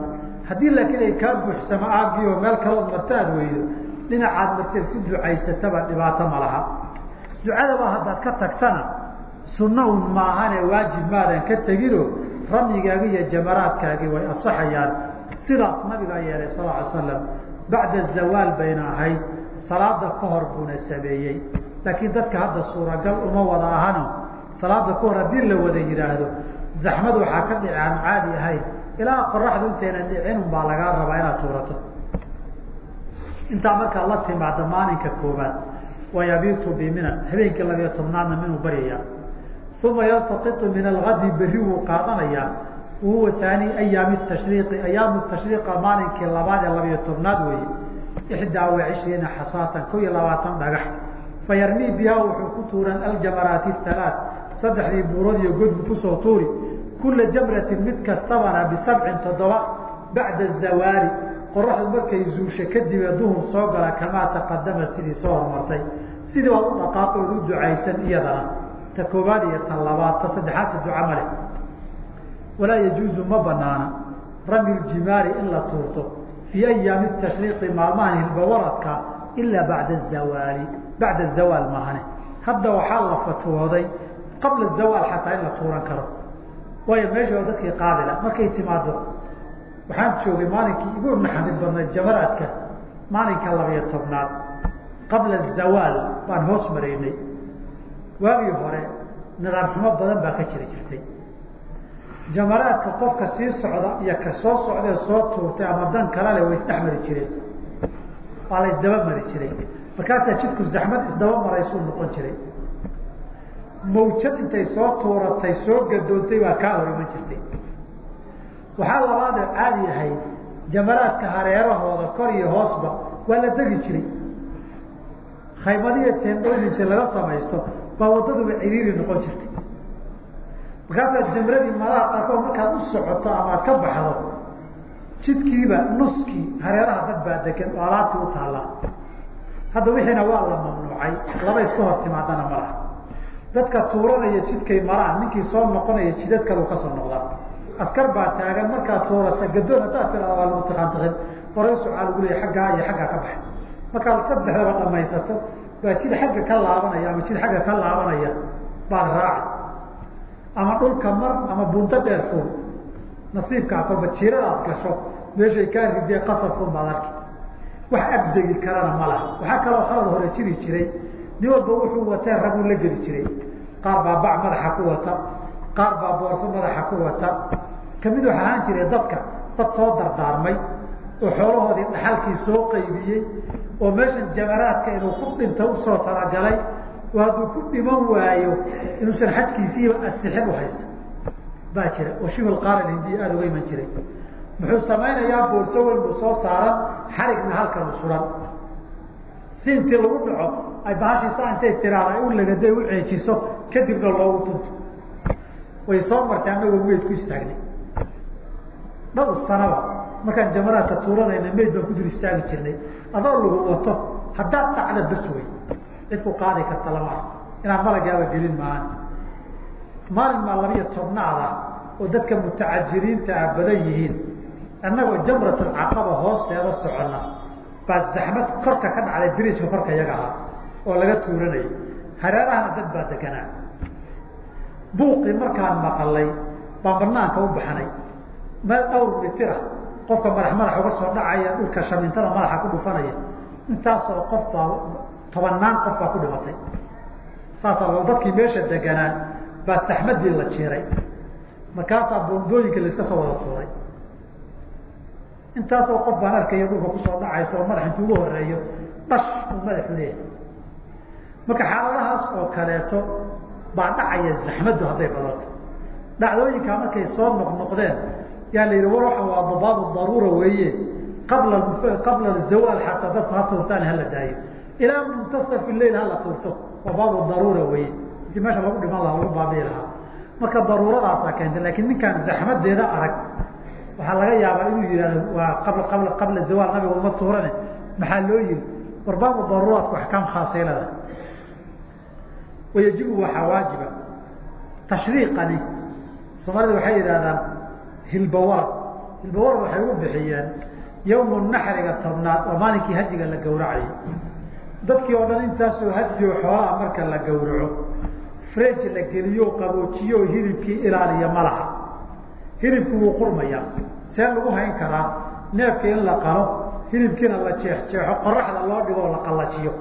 Haddii laakiin ay kaa buuxsamo aagii oo meel kalood marta aad weydo dhinacaad marteed ku ducaysataba dhibaato ma laha. Ducadaba haddaad ka tagtana sunna un maahane waajib maadan ka tegino ramyigaagi iyo jamaraadkaagi way asaxayaan sidaas nabigaa yeelay sal ly slam bacda zawaal bayna ahayd salaada ka hor buuna sameeyey laakiin dadka hadda suuragal uma wada ahano. Salaada ka hor haddii la wada yidhaahdo zaxmad waxaa ka dhici aan caadi ahayn. Ilaa qoraxdu intayna dhicin un baa lagaa rabaa inaad tuurato. Intaa markaa la timaada maalinka koobaad wayabiitu biminan habeenkii labiyo tobnaadna minuu baryayaa. Uma yaltaqitu min algadi berri wuu qaadanayaa. Wahuwa haani ayaami tashriiqi ayaamu tashriiqa maalinkii labaad ee labiyo tobnaad weeye. Ixdaa wa cishriina xasaatan ko iyo labaatan dhagax fayarmii bihaa wuxuu ku tuuran aljamaraati halaa saddexdii buurood iyo godbu ku soo tuuri. Kula jamratin mid kastabana bisabcin toddoba bacda zawaali qoraxdu markay zuusha kadib ee duhur soo gala kamaa taqadama sidii soo hormartay sidii waad u dhaqaaqood u ducaysan iyadana. Ta koobaad iyo tan labaad ta saddexaadsa duca ma walaa yajuuzu ma banaana ramy ljimaari in la tuurto. Fii ayaami tashriiqi maalmahan hilbawaradka ilaa bacda zawaali bacda zawaal maahane. Hadda waxaa la fatwooday qabla zawaal xataa in la tuuran karo. Waayo meesha waa dadkii qaadila markay timaado waxaan joogay maalinkii igu naxamid badnayd jamaraadka maalinka labiyo tobnaad qabla zawaal baan hoos maraynay waagii hore nidaam xumo badan baa ka jiri jirtay. Jamaraadka qofka sii socda iyo ka soo socdee soo tuurtay ama dan kala leh way isdhex mari jireen. Waa la isdaba mari jiray markaasaa jidku zaxmad isdaba maraysuu noqon jiray. Mawjad intay soo tuuratay soo gadoontay baa kaa hor iman jirtay. Waxaa labaadoo caadi ahayd jamaraadka hareerahooda kor iyo hoosba waa la degi jiray. Khaymadiyo teendhooyin inta laga samaysto baa wadaduba ciriiri noqon jirtay. Markaasaad jamradii malaha qaarkood markaad u socoto ama ad ka baxdo jidkiiba nuskii hareeraha dad baa degan oo alaabtii u taallaa hadda wixiina waa la mamnuucay. Laba iska hor timaadana dadka tuuranaya jidkay maraan ninkii soo noqonaya jidad kalu ka soo noqdaa. Askar baa taagan markaad tuurata gadoon haddaad tirada waa lagu tiqaantiqin horay sucaa lagu leeya aggaa iyo xaggaa ka baxay markaad saddexdaba dhamaysato baa jid xagga ka laabanaya ama jid xagga ka laabanaya baad raaci. Ama dhulka mar ama bunto dheer fuul. Nasiibkaa kolba jiradaad gasho meeshay kaa ridee qasabkun baad arki wax agdegi karana ma laha. Waxaa kaloo khalad hore jiri jiray. Nin walba wuxuu watee raguu la geli jiray. Qaar baa bac madaxa ku wata. Qaar baa boorso madaxa ku wata. Kamid wax ahaan jiray dadka dad soo dardaarmay oo xoolahoodii dhaxalkii soo qaybiyey oo meeshan jamaraadka inuu ku dhinta u soo talagalay oo hadduu ku dhiman waayo inuusan xajkiisiiba asixin u haysta. Baa jira. Oo shibl qaaran hindiya aada uga iman jiray muxuu samaynayaa boorso weyn buu soo saaran xarigna halkan suran. Si intii lagu dhaco ay bahashiisa intay tiraada ay u lagaday u ceejiso kadibna loogu tunto way soo martay anagoo meyd ku istaagnay dhowr sanaba markaan jamaraadka tuuranayna meyd baan ku dul istaagi jirnay. Adoo lagu wato haddaad dhacda bas wey cid ku qaadi karta lama arko inaan malagaaba gelin maahan. Maalin maa labiyo tobnaad ah oo dadka mutacajiriinta ah badan yihiin annagoo jamratulcaqaba hoosteeda soconna baa zaxmad korka ka dhacday bridjka korka iyaga ahaa oo laga tuuranayay. Hareerahana dad baa deganaa. Buuqii markaan maqalay baan banaanka u baxnay. Meel dhawr mitira qofka madax madax uga soo dhacaya dhulka shamintada madaxa ku dhufanaya. Intaasoo qof baa tobanaan qof baa ku dhimatay. Saasaa dadkii meesha deganaa baa saxmadii la jiiray. Markaasaa boondooyinka laiska soo wada tuuray intaasoo qof baan arkaya dhulka ku soo dhacaysa oo madax intuu ugu horeeyo dhash uu madaxu leeyahay. Marka xaaladahaas oo kaleeto baa dhacaya zaxmaddu hadday badato dhacdooyinkaa markay soo noqnoqdeen yaa la yidhi war waxa waa dabaabu daruura weeye. Qabla qabla zawaal xataa dadku ha tuurtaan hala daayo. Ilaa muntasafi leil hala tuurto. Waa baabu daruura weeye. Intii meesha lagu dhiman lahaa lagu baabi'i lahaa. Marka daruuradaasaa keentay laakiin ninkaan zaxmadeeda arag waxaa laga yaabaa inuu yihahdo waa qabla qabla qabla zawaal nabiga uma tuurane maxaa loo yihi war baabu daruuraadku axkaam khaasay leedahay wayajibu waxaa waajiba. Tashriiqani soomaalida waxay yidhahdaan hilbawarad hilbawarad waxay u bixiyeen yawmu naxriga tobnaad oo maalinkii hajiga la gawracayay dadkii oo dhan intaasoo hajiyo xoolaha marka la gawraco frej la geliyo qaboojiyo hilibkii ilaaliya malaha hilibku wuu qurmayaa. See lagu hayn karaa neefka in la qalo hilibkiina la jeexjeexo qoraxda loo dhigo oo la qallajiyo.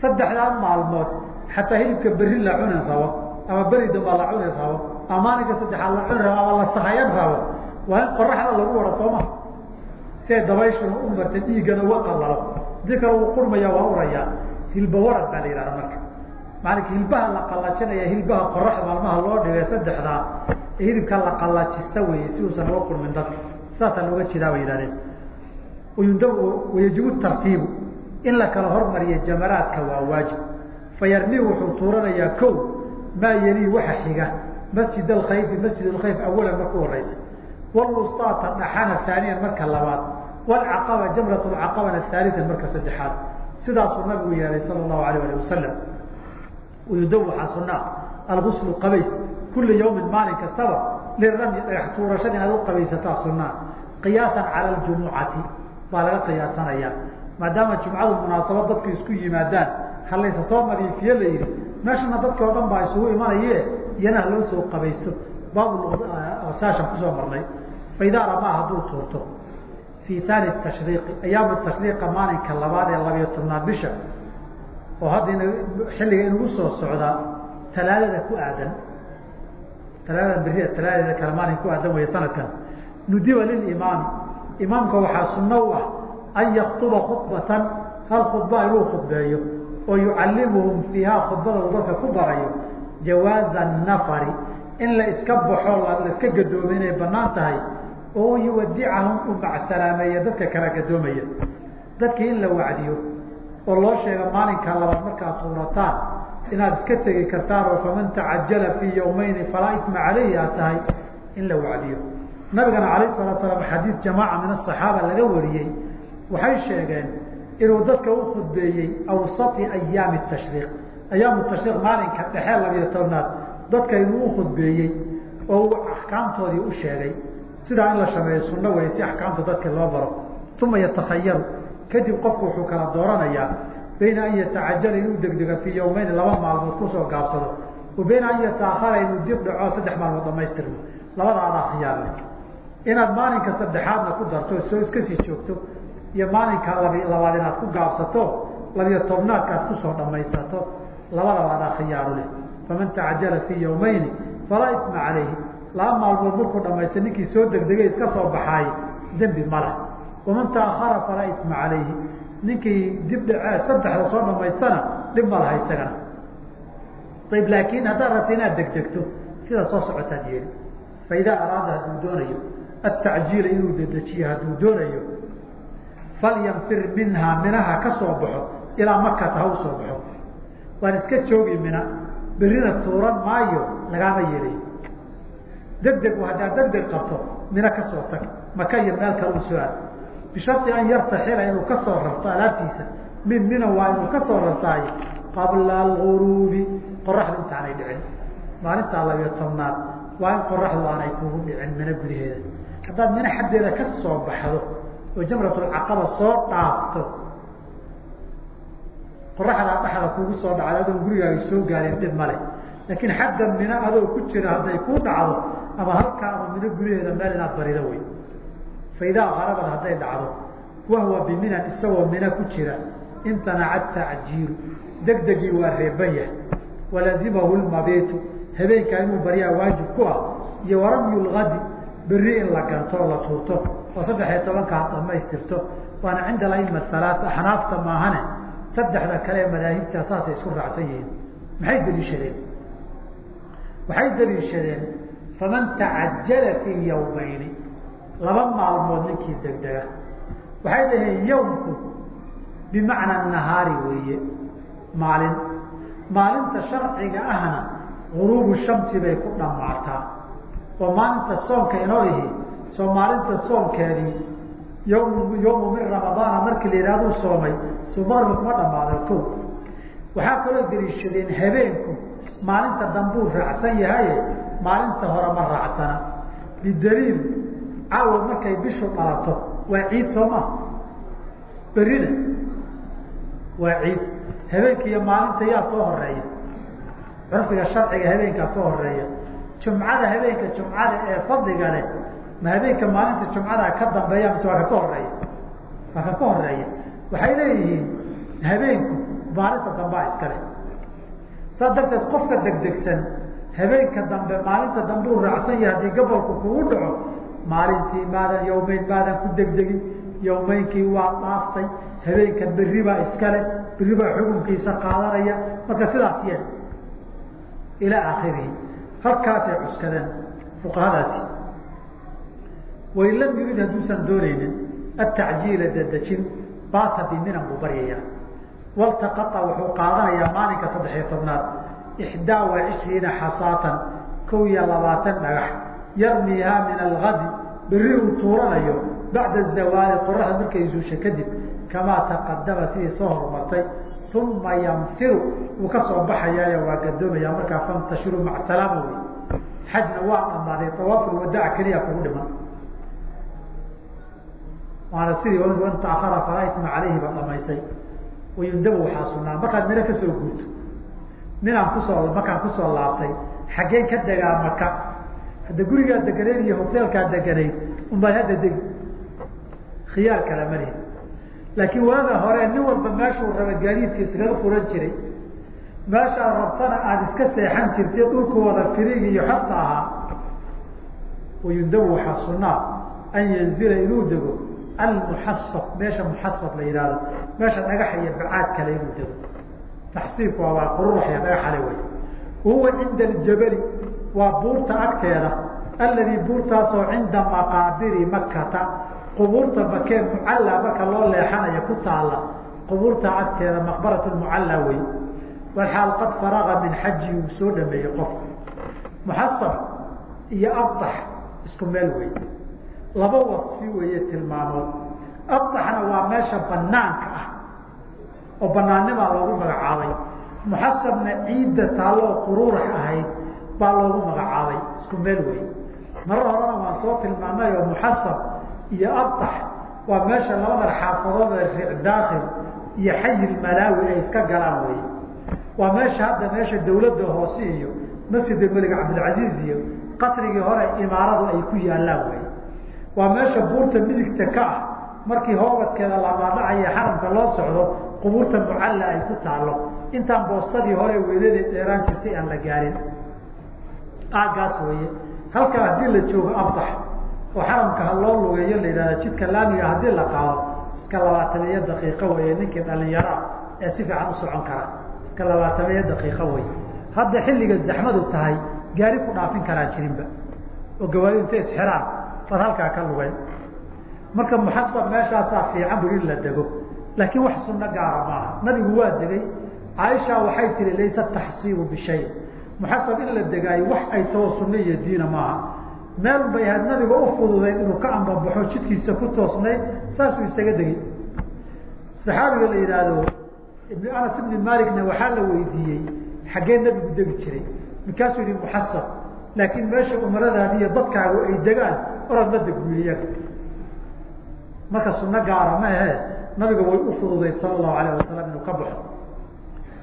Saddexdaa maalmood xataa hilibka berri la cuni rabo ama beri damba la cuni rabo ama maalinka saddexaad la cuni rabo ama la sahayan rabo waa in qoraxda lagu wado sooma ay dabayshuna u marta dhiiggana uga qallalo. Hadii kale uu qurmaya waa urayaa hilba warad baa la yidhahda marka maalinka hilbaha la qallajinaya hilbaha qoraxda maalmaha loo dhigay saddexdaa hilibka la qallajista weeye si uusan uga qurmin dadka saasaa looga jeedaa bay yihahdeen yunda wayajibu tartiibu. In la kala hormariyo jamaraadka waa waajib. Fayarmi wuxuu tuuranayaa ko maa yelii waxa xiga. Masjid alkhayfi masjid alkhayf awalan marku horeysa wlwustaata dhaxana haaniyan marka labaad. Wlcaqaba jamrat lcaqabana haalian marka saddexaad. Sidaasuu nabigu yeelay sala allahu alayh alih wasalam wayudaw waxaa sunaa alguslu qabays kula yawmin maalin kastaba liramyi dhagax tuurashada inaad u qabaysataa sunaa qiyaasan cala ljumucati baa laga qiyaasanaya maadaama jumcadu munaasabad dadku isku yimaadaan halaysa soo nadiifiye la yidhi meeshana dadki o dhan baa isugu imanaye iyana haloo soo qabaysto baabsaashan ku soo marnay faidaa ramaa hadduu tuurto fii taani tashriiqi ayaamu tashriiqa maalinka labaad ee labiyo tobnaad bisha oo hadda xilliga inugu soo socdaa talaadada ku aadan. Talaadada beriya talaadeeda kale maalin ku aadan weeye sanadkan. Nudiba lilimaami imaamka waxaa sunno u ah an yaktuba khudbatan hal khudba inuu khudbeeyo oo yucallimuhum fiiha khudbada uu dadka ku barayo jawaaza nafari in la iska baxo la iska inay bannaan tahay oo yuwadicahum u macsalaameeya dadka kala gadoomaya dadkii in la wacdiyo oo loo sheega maalinka labaad markaad tuurataan inaad iska tegi kartaan oo faman tacajala fii yawmayni falaa isma caleyhi aad tahay in la wacdiyo. Nabigana alayh salatu salaam xadiid jamaaca min asaxaaba laga wariyey waxay sheegeen inuu dadka u khudbeeyey awsati ayaami tashriiq. Ayaamu tashriiq maalinka dhexe labiyo tobnaad dadka inuu u khudbeeyey oo uu axkaamtoodii u sheegay. Sidaa in la shameeyo sunno wey si axkaamta dadka loo baro. Uma yatakhayaru kadib qofku wuxuu kala dooranayaa bayna an yatacajala inuu degdego fii yawmeyn laba maalmood ku soo gaabsado wa an yataahara inuu dib dhaco saddex maalmood dhamaystirmo labada adaa khiyaar leh. Inaad maalinka saddexaadna ku darto soo iska sii joogto iyo maalinka lab labaad inaad ku gaabsato labiyo tobnaadka aad ku soo dhamaysato labadaba adaa leh. Faman tacajala fii yawmayni falaa isma calayhi. Laba maalmood markuu dhamaysta ninkii soo degdegay iska soo baxaay dembi male waman taahara falaa isma calayhi. Ninkii dib saddexda soo dhamaystana dhib ma laha isagana. Ayb laakiin haddaad rabta inaad degdegto sida soo socotaad yeeli. Faidaa araada hadduu doonayo atacjiila inuu dedejiyo hadduu doonayo falyanfir minhaa minaha ka soo baxo ilaa makata ha u baxo. Waan iska joogi mina berrina tuuran maayo lagaama yeelayo degdeg haddaad degdeg qabto mina ka soo tag maka iyo meel kale u aad bishari an yartaxila inuu ka soo rarto alaabtiisa min mina waa inuu ka soo rartaay qabla alguruubi qoraxdu intaanay dhicin maalintaa labiyo tobnaad waa in qoraxdu aanay kugu dhicin mina gudaheeda haddaad mina xaddeeda ka soo baxdo oo jamratulcaqaba soo dhaafto qoraxdaa dhexda kugu soo dhacda adoon gurigaaga soo gaarin dhib male laakiin xadda mina adoo ku jira hadday kuu dhacdo ama halkaa ama mino gudaheeda meel inaad barido wey faidaa qarabad hadday dhacdo wahwa biminan isagoo mina ku jira imtanaca tacjiiru degdegii waa reebanya walazimahu lmabitu habeenkaa inuu baryaa waajib ku ah iyo waramyu lgadi berri in la ganto o la tuurto oo saddex-iyo tobankaa dhamaystirto waana cinda aima alaaa axnaafta maahane saddexda kale ee madaahibta saasay isku raacsan yihiin maxay daliishadeen waxay daliishadeen faman tacajala fii yawmayni laba maalmood ninkii degdega waxay dhaheen yawmku bimacnaa nahaari weeye maalin. Maalinta sharciga ahna guruubu shamsi bay ku dhammaataa oo maalinta soonka inoo ihi soo maalinta soonkeedii ym yawmu min ramadaana markii la yidhahduu soomay sumarba kuma dhammaaday ko waxaa kaloo daliishadeen habeenku maalinta dambuu raacsan yahaye maalinta hore ma raacsana. Bidaliil caawa markay bishu dhalato waa ciid soo maa berina waa ciid. Habeenka iyo maalinta yaa soo horreeya curfiga sharciga habeenkaa soo horreeya jumcada habeenka jumcada ee fadliga leh ma habeenka maalinta jumcada ka dambeeya mise waa kaka horreeya waa kaka horreeya waxay leeyihiin habeenku maalinta dambaa iska leh. Saas darteed qofka degdegsan habeenka dambe maalinta dambe uu raacsan yahay haddii gabolku kugu dhaco maalintii maadan yawmeyn maadan ku degdegin yawmeynkii waa dhaaftay habeenka berri iskale berri baa xukunkiisa qaadanaya. Marka sidaas yeel ilaa aakhirihi halkaasay cuskadeen fuqahadaasi. Wain lam yurid hadduusan doonaynin atacjiila dadejin baata biminan buu baryaya waltaqaa wuxuu qaadanayaa maalinka saddex-iyo tobnaad ixdaa wa cishriina xasaatan kow iyo labaatan dhagax yarmiihaa min algadi berri uu tuuranayo bacda zawaali qoraxda markay zuusha kadib kamaa taqadama sidii soo horumartay uma yanfiru wuu ka soo baxayaayo waa gadoomaya markaa fantashiru maca wey xajna waa dhammaaday awaaful wadaac keliya kugu dhiman. Waana sidii wan taakara falaa itma calayhi ba dhamaysay. Wayundabu waxaa sunaa markaad mino ka soo guurto minaan ku soo markaan ku soo laabtay xaggeen ka degaa maka hadda gurigaa deganeyn iyo hoteelkaa deganayd unbaad hadda degi. Khiyaar kala malihi laakiin waaga hore nin walba meeshuu raba gaadiidka iskaga furan jiray. Meeshaad rabtana aada iska seexan jirtay dhulku wada firig iyo xorta ahaa. Wayundabu waxaa an yanzila inuu dego almuxasab meesha muxasab la yihahdo meesha dhagaxa iyo bacaad kale inuu dego. Taxsiibku qururax iyo dhagaxale wey wahuwa cinda aljabali waa buurta agteeda alladii buurtaasoo cinda maqaabiri makata qubuurta makee mucalla marka loo leexanayo ku taalla qubuurta agteeda maqbarat mucalla wey walxaal qad faraga min xaji uu soo dhameeyey qofka muxasab iyo abdax isku meel wey laba wasfi weeye tilmaamood abdaxna waa meesha banaanka ah oo banaannimaa loogu magacaabay muxasabna ciidda taalloo quruurax ahayd baa loogu magacaabay isku meel wey marar horena waan soo tilmaamay oo muxasab iyo abdax waa meesha labada xaafadood ee riic iyo xayi malaawi ay iska galaan wey waa meesha hadda meesha dawladda hoose iyo masjida melig cabdilcaziiz iyo qasrigii hore imaaradu ay ku yaallaan wey waa meesha buurta midigta ka ah markii hoobadkeeda lamaadhacayo xaramka loo socdo qubuurta mucalla ay ku taallo. Intaan boostadii hore weedadeed dheeraan jirtay aan la gaarin aagaas weeye. Halkaa haddii la joogo abdax oo xaramka loo lugeeyo la yidhahda jidka laamiga haddii la qaado iska labaatamiyo daqiiqo weeye ninkii dhalinyaraa ee si fiican u socon kara. Iska labaatamiyo daqiiqo wey hadda xilliga zaxmadu tahay gaari ku dhaafin karaan jirinba oo gawaari intay isxiraan baad halkaa ka lugeyn marka muxasab meeshaasaa fiican bur in la dego. Laakiin wax sunno gaara maaha. Nabigu waa degay. Caaisha waxay tihi laysa taxsiibu bishay muxasab in la degaayo wax ay tao sunno iyo diina maaha. Meel bay ahayd nabiga u fududayd inuu ka ambabaxo jidkiisa ku toosnayd saasuu isaga degay. Saxaabiga la yidhaahdo ibn anas ibni malikna waxaa la weydiiyey xaggee nabigu degi jiray. Markaasuu yihi muxasab laakiin meesha umaradaadi iyo dadkaagu ay degaan orad mada guuliyaga marka sunno gaara ma ahe nabiga way u fududayd sala allahu alayh wasalam inuu ka baxo.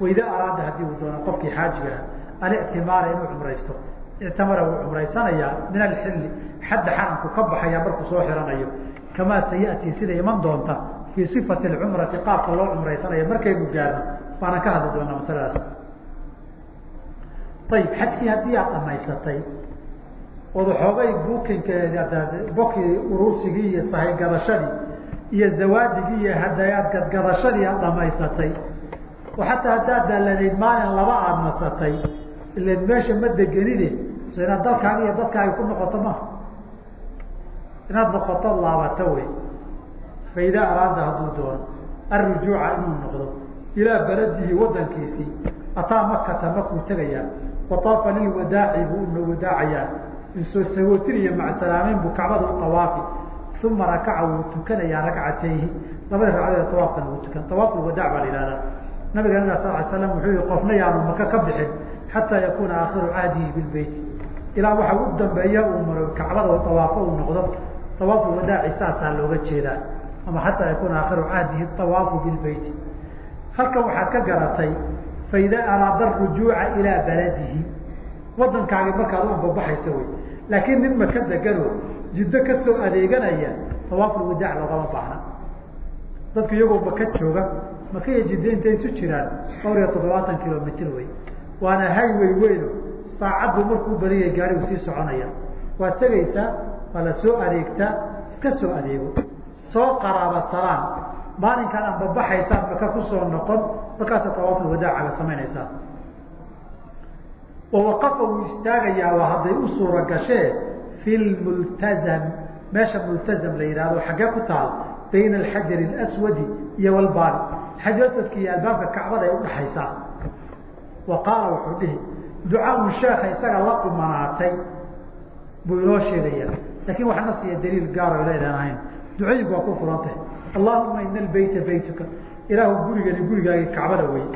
Wayda araada haddii uu doono qofkii xaajigaha alictimaara inuu cumraysto. Ictamara wuu cumraysanayaa min alxilli. Xadda xaramku ka baxaya markuu soo xiranayo. Kamaa sayatii sida iman doonta fii sifati cumrati qaabka loo cumraysanayo markaynu gaarno baana ka hadli doonaa masaladaas ayib xajkii haddii aad dhamaysatay ood waxoogay bukinka boki urursigii iyo sahigadashadii iyo zawaadigii iyo hadayaad gadgadashadii aad dhamaysatay oo xataa haddaad daalanayd maalin laba aada nasatay ilan meesha ma degenide so inaad dalkaaga iyo dadkaaga ku noqoto maha inaad noqoto laabato wey faida araada hadduu doono alrujuuca inuu noqdo ilaa baladihi wadankiisii ataa makata makuu tegayaa wataafa lilwadaaci buu una wadaacayaa insoo sagootin iyo macsalaameyn buu kacbada u awaafi uma rakaca wuu tukanayaa ragcatayhi labada ragcadood tawaafkana wuu tukan tawaaf lwadaac baa la yihahdaa nabiga sal ly slam wuxuu yihi qofna yaanu maka ka bixin xataa yakuuna aakhiru cahdihi bilbeyt ilaa waxa u dambeeya uu maro kacbada awaafo uu noqdo awaafu wadaaci saasaa looga jeedaa ama xataa yakuuna aakhiru cahdihi awaafu bilbeyti halkan waxaad ka garatay faida araada rujuuca ilaa baladihi wadankaagi markaad u ambabaxaysa wey laakiin nin maka degano jiddo ka soo adeeganaya awaafulwadaac loogama baahna dadku iyagoo maka jooga maka iyo jiddo intay isu jiraan dhowr iyo toddobaatan kilomitr wey waana highway weyno saacaddu markuu badiyay gaarigu sii soconaya. Waad tegaysaa waa la soo adeegtaa iska soo adeego. Soo qaraaba salaan maalinkaan ambabaxaysaan maka ku soo noqon markaasa tawaafulwadaaca la samaynaysaa oo waqafa wuu istaagayaa waa hadday u suura gashee fi lmultazam meesha multazam la yidhahdo xaggee ku taal bayna alxajari اlaswadi iyo walbaari xajar aswadka iyo albaabka kacbada ay udhaxaysaa wa qaala wuxuu dhihi ducaaun sheeka isaga la qumanaatay buu inoo sheegaya. Lakin waxna siiya daliil gaaro leydaan ahayn. Ducooyinku waa ku furantahay. Allahuma ina albayta baytuka. Ilaahu gurigani gurigaagi kacbada wey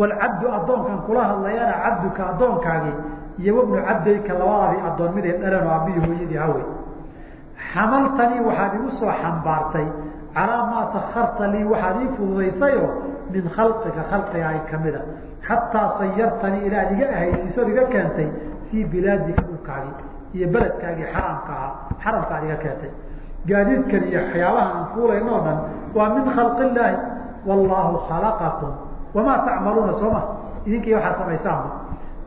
walcabdu addoonkan kula hadlayana cabduka addoonkaagii iyo wabnu cabdayka labadaadii addoon miday dhaleen oo aabbiyi hooyadii hawey xamaltanii waxaad igu soo xambaartay calaa maa sakarta lii waxaad ii fududaysayoo min khalqiga khalqigaaga kamida xataa sayartanii ilaad iga ahaysiisood iga keentay fii bilaadika dhulkaagii iyo beledkaagii xaramka ahaa xaramkaad iga keentay. Gaadiidkan iyo waxyaabahan aan fuulayn dhan waa min khalqi illaahi wallaahu khalaqakum wamaa tacmaluuna sooma idinkii waxaad samaysaanba.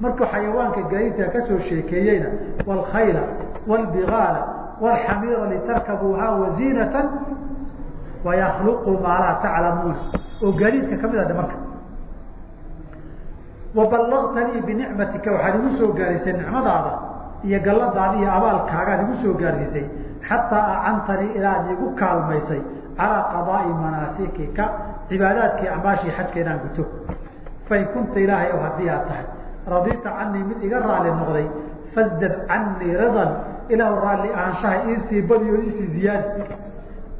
Markuu xayawaanka gaadiidka ka soo sheekeeyeyna waalkhayla waalbigaala waalxamiira litarkabuuhaa waziinatan wayakluqu maa laa taclamuuna oo gaadiidka ka mid a marka waballagtanii binicmatika waxaad igu soo gaarsiisay nicmadaada iyo galladaada iyo abaalkaagaad igu soo gaarsiisay xataa acantanii ilaad igu kaalmaysay calaa qadaai manaasikika cibaadaadkii acmaashii xajka inaan guto fain kunta ilaahay ow haddii aad tahay radita canii mid iga raali noqday fasdad canii ridan ilaahu raalli ahaanshaha iisii badiyo iisii ziyaadi.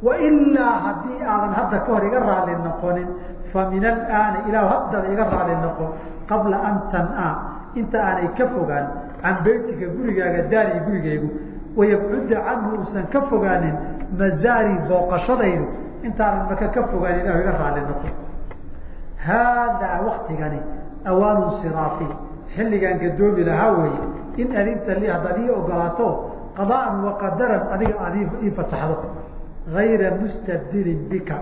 Wailaa haddii aadan hadda ka hor iga raali noqonin fa min alaani ilaahu haddaba iga raali noqon qabla an tan-a. Inta aanay ka fogaan can beytika gurigaaga daari gurigaygu wayabcudda canhu uusan ka fogaanin mazaari booqashadaydu. Intaanan maka ka fogaan ilahu iga raali noqon haadaa waktigani awaanu siraafi. Xilligaan gadoomi lahaa weeye. In adinta li haddaad ii ogolaato qadaan waqadaran adiga aad ii fasaxdo. Ayra mustabdilin bika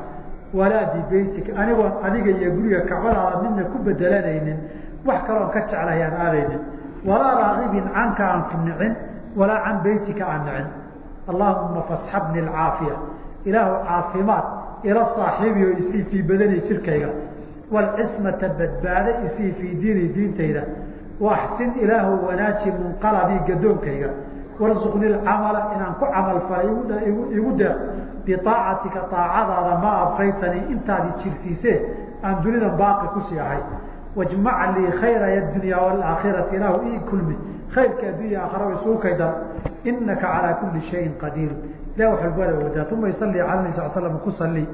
walaa bibeytika anigoon adiga iyo guriga kacbadaada midna ku bedelanaynin wax kaloon ka jeclahay aan aadaynin. Walaa raagibin canka aan ku nicin walaa can beytika aan nicin allahuma fasxabni alcaafiya ilaahu caafimaad ila saaxiibi oo isii fii badani jirkayga. Waalcismata badbaade isii fii diini diintayda. Waaxsin ilaahu wanaaji munqalabii gadoonkayga warzuqni lcamala inaan ku camal falay igu deeq biaacatika aacadaada maa abqaytanii intaadi jirsiisee aan dunidan baaqi ku sii ahay. Wajmac lii khayra dunya waalaakhirati ilaahu ii kulmi. Khayrka addunya aakhara isuu kaydar. Inaka calaa kuli shayin qadiir. Ilah wax walbada wadaa uma yusalli cala nabi sal slam ku salli.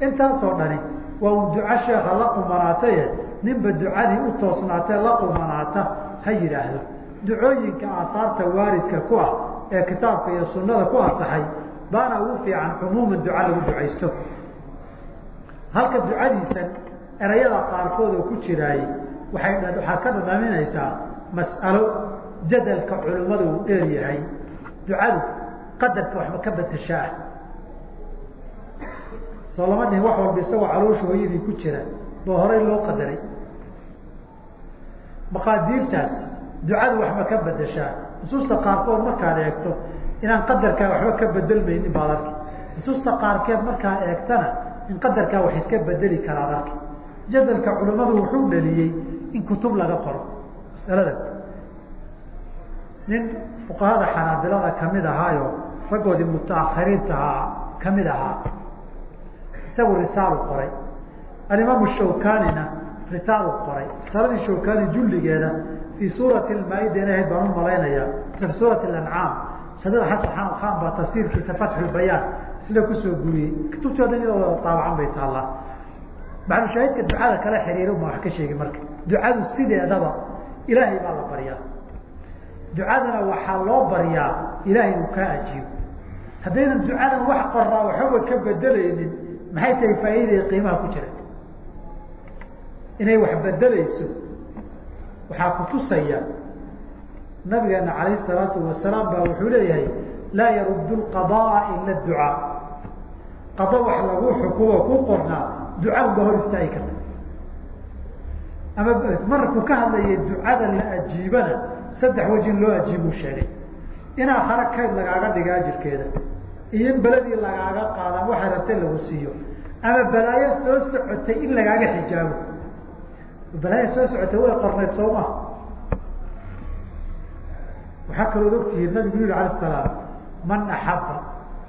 Intaasoo dhani waa un duco sheeka la qumanaataye ninba ducadii u toosnaatee la qumanaata ha yidhaahdo ducooyinka aahaarta waaridka ku ah ee kitaabka iyo sunada ku asaxay baana ugu fiican cumuuman duca lagu ducaysto. Halka ducadiisan erayada qaarkood oo ku jiraayey waay ka dhadhaminaysaa mas'alo jadalka culimmada uu dheer yahay. Ducadu qadarka waxba ka bedeshaa soo lama dhihin wax walba isagoo caloosha hooyadii ku jira baa horay loo qadaray. Maqaadiirtaas ducadu waxba ka bedeshaa nusuusta qaarkood markaad eegto inaan qadarkaa waxba ka bedelmaynin baad arki nusuusta qaarkeed markaad eegtana in qadarkaa wax iska bedeli karaad arki jadalka culimmadu wuxuu dhaliyey in kutub laga qoro masaladan nin fuqahada xanaabilada ka mid ahaayo raggoodii mutaahiriintahaa ka mid ahaa isagu risaalu qoray. Alimaamu shawkanina risaalu qoray. Risaaladii shawkani julligeeda fii suurati lmaa-ida in ahayd baan u malaynayaa fi suurati ancaam sadada xasan khan baa tafsiirkiisa fatxulbayaan sida ku soo guriyey kutubtii o dhan iyadoo taabacan bay taallaa maxalushaahidka ducada kala xiriira uma wax ka sheegi marka ducadu sideedaba ilaahay baa la baryaa ducadana waxaa loo baryaa ilaahay uu kaa ajiibo haddaynan ducadan wax qoraa waxaba ka bedelaynin maxay tahay faa'iidai qiimaha ku jira inay wax bedelayso waxaa kutusaya nabigeena calayh salaatu wasalaam baa wuxuu leeyahay laa yaruddu lqadaa ila ducaa qada wax lagu xukumo ku qornaa duca unba hor istaagi karta. Ama markuu ka hadlayay ducada la ajiibana saddex waj in loo ajiibuu sheegay. Inaa hara kayd lagaaga dhiga ajirkeeda iyo in beledii lagaaga qaadaan waxay rabtay lagu siiyo. Ama balaayo soo socotay in lagaaga xijaabo balaayo soo socotay way qornayd soo maha waxaa kaloo ogtihiin nabigu yihi alayh salaam man axaba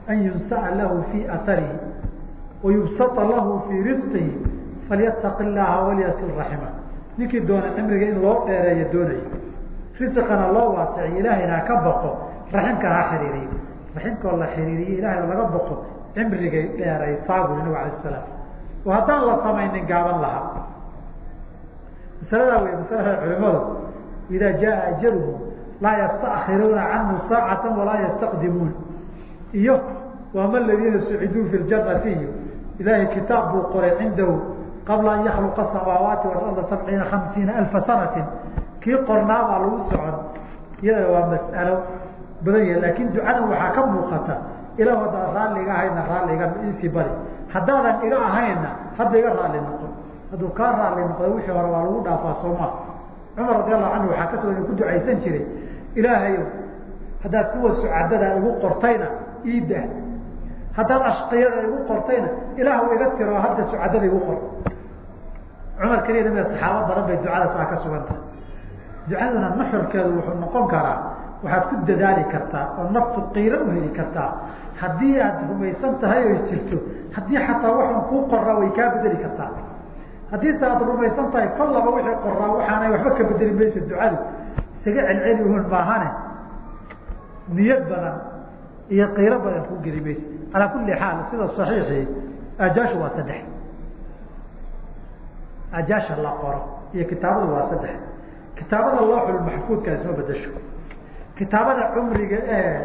an yunsaa lahu fi aharihi wayubsata lahu fii risqihi falyataqi llaha walyasil raxima. Ninkii doona cimriga in loo dheereeyo doonaya risiqana loo waasiciyo ilaahayna ka baqo raximkana ha xiriiriyo. Raximkoo la xiriiriyo ilahay laga baqo cimrigay dheeraysaa buri nabig alay salaam. Oo haddaan la samaynin gaaban lahaa masaladaa wey masalada culimadu idaa jaa ajaluhu laa yastaakiruuna canhu saacata walaa yastaqdimuun. Iyo wama ladiina suciduu fi ljanati iyo ilaahay kitaab buu qoray cindahu qabla an yakluqa samaawaati walarda sabciina hamsiina alfa sanatin. Kii qornaabaa lagu socon iyadana waa mas'alo badan yahay laakin ducadan waxaa ka muuqata ilah haddaan raalliga ahayna raalliga isii bari. Haddaadan iga ahayna hadda iga raalli noqon hadduu kaa raalli noqdo wixii hore waa lagu dhaafaa sooma. Cumar radi allahu canhu waxaa ka soo ku ducaysan jiray ilaahayow haddaad kuwa sucadada igu qortayna iidah haddaad ashqiyada igu qortayna ilaah iga tiro hadda sucadada igu qor. Cumar keliya namida saxaabo badan bay ducadaas aa ka sugan ducaduna nuxurkeedu wuxuu noqon karaa waxaad ku dadaali kartaa oo naftu qiiro u heli kartaa. Haddii aad rumaysan tahay oy jirto haddii xataa waxaan kuu qoraa way kaa bedeli kartaa haddiise aad rumaysan tahay kol laba wixii qoraa waxaanay waxba ka bedeli mayso ducadu. Isaga celceli hun maahane niyad badan iyo qiiro badan kuu geli mayso calaa kulli xaal sida saxiixii ajaashu waa saddex. Ajaasha la qoro iyo kitaabadu waa saddex. Kitaabada looxul maxfuudka isma bedesho kitaabada cumriga ee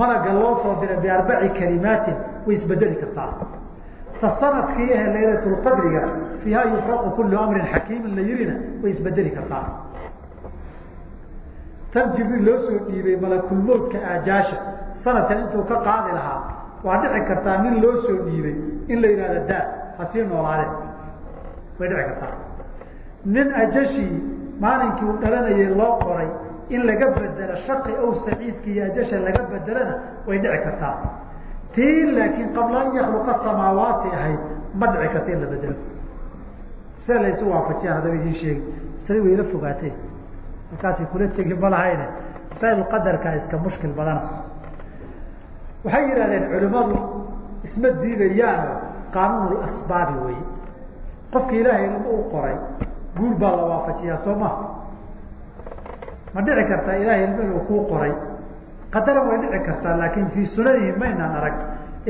malaga loo soo diray biarbaci kalimaatin way isbedeli kartaa. Ta sannadkii ahe laylatulqadriga fiiha yufraqu kullu amrin xakiimin la yirina way tan jibriil loo soo dhiibay malakulmowdka aajaasha sanadkan intuu ka qaadi lahaa waa dhici kartaa nin loo soo dhiibay in la yihahdo daa ha sii noolaadeen way dhici kartaa nin ajashii maalinkii uu dhalanayay loo qoray in laga bedelo shaqi ow saciidka iyo ajasha laga bedelana way dhici kartaa tii laakiin qabla an yakluqa samaawaati ahayd ma dhici karta in la bedelo sida laysu waafajiyaan haddaba idiin sheegi masale wayla fogaatee markaasay kula tegi ma lahayne masaa'il qadarkaa iska mushkil badana waxay yidhahdeen culimadu isma diidayaano qaanuun asbaabi wey qofka ilaahay u qoray guul baa la waafajiyaa soo maha ma dhici kartaa ilahay ilma inuu kuu qoray? Qadaran way dhici kartaa laakin fii sunanihi maynaan arag.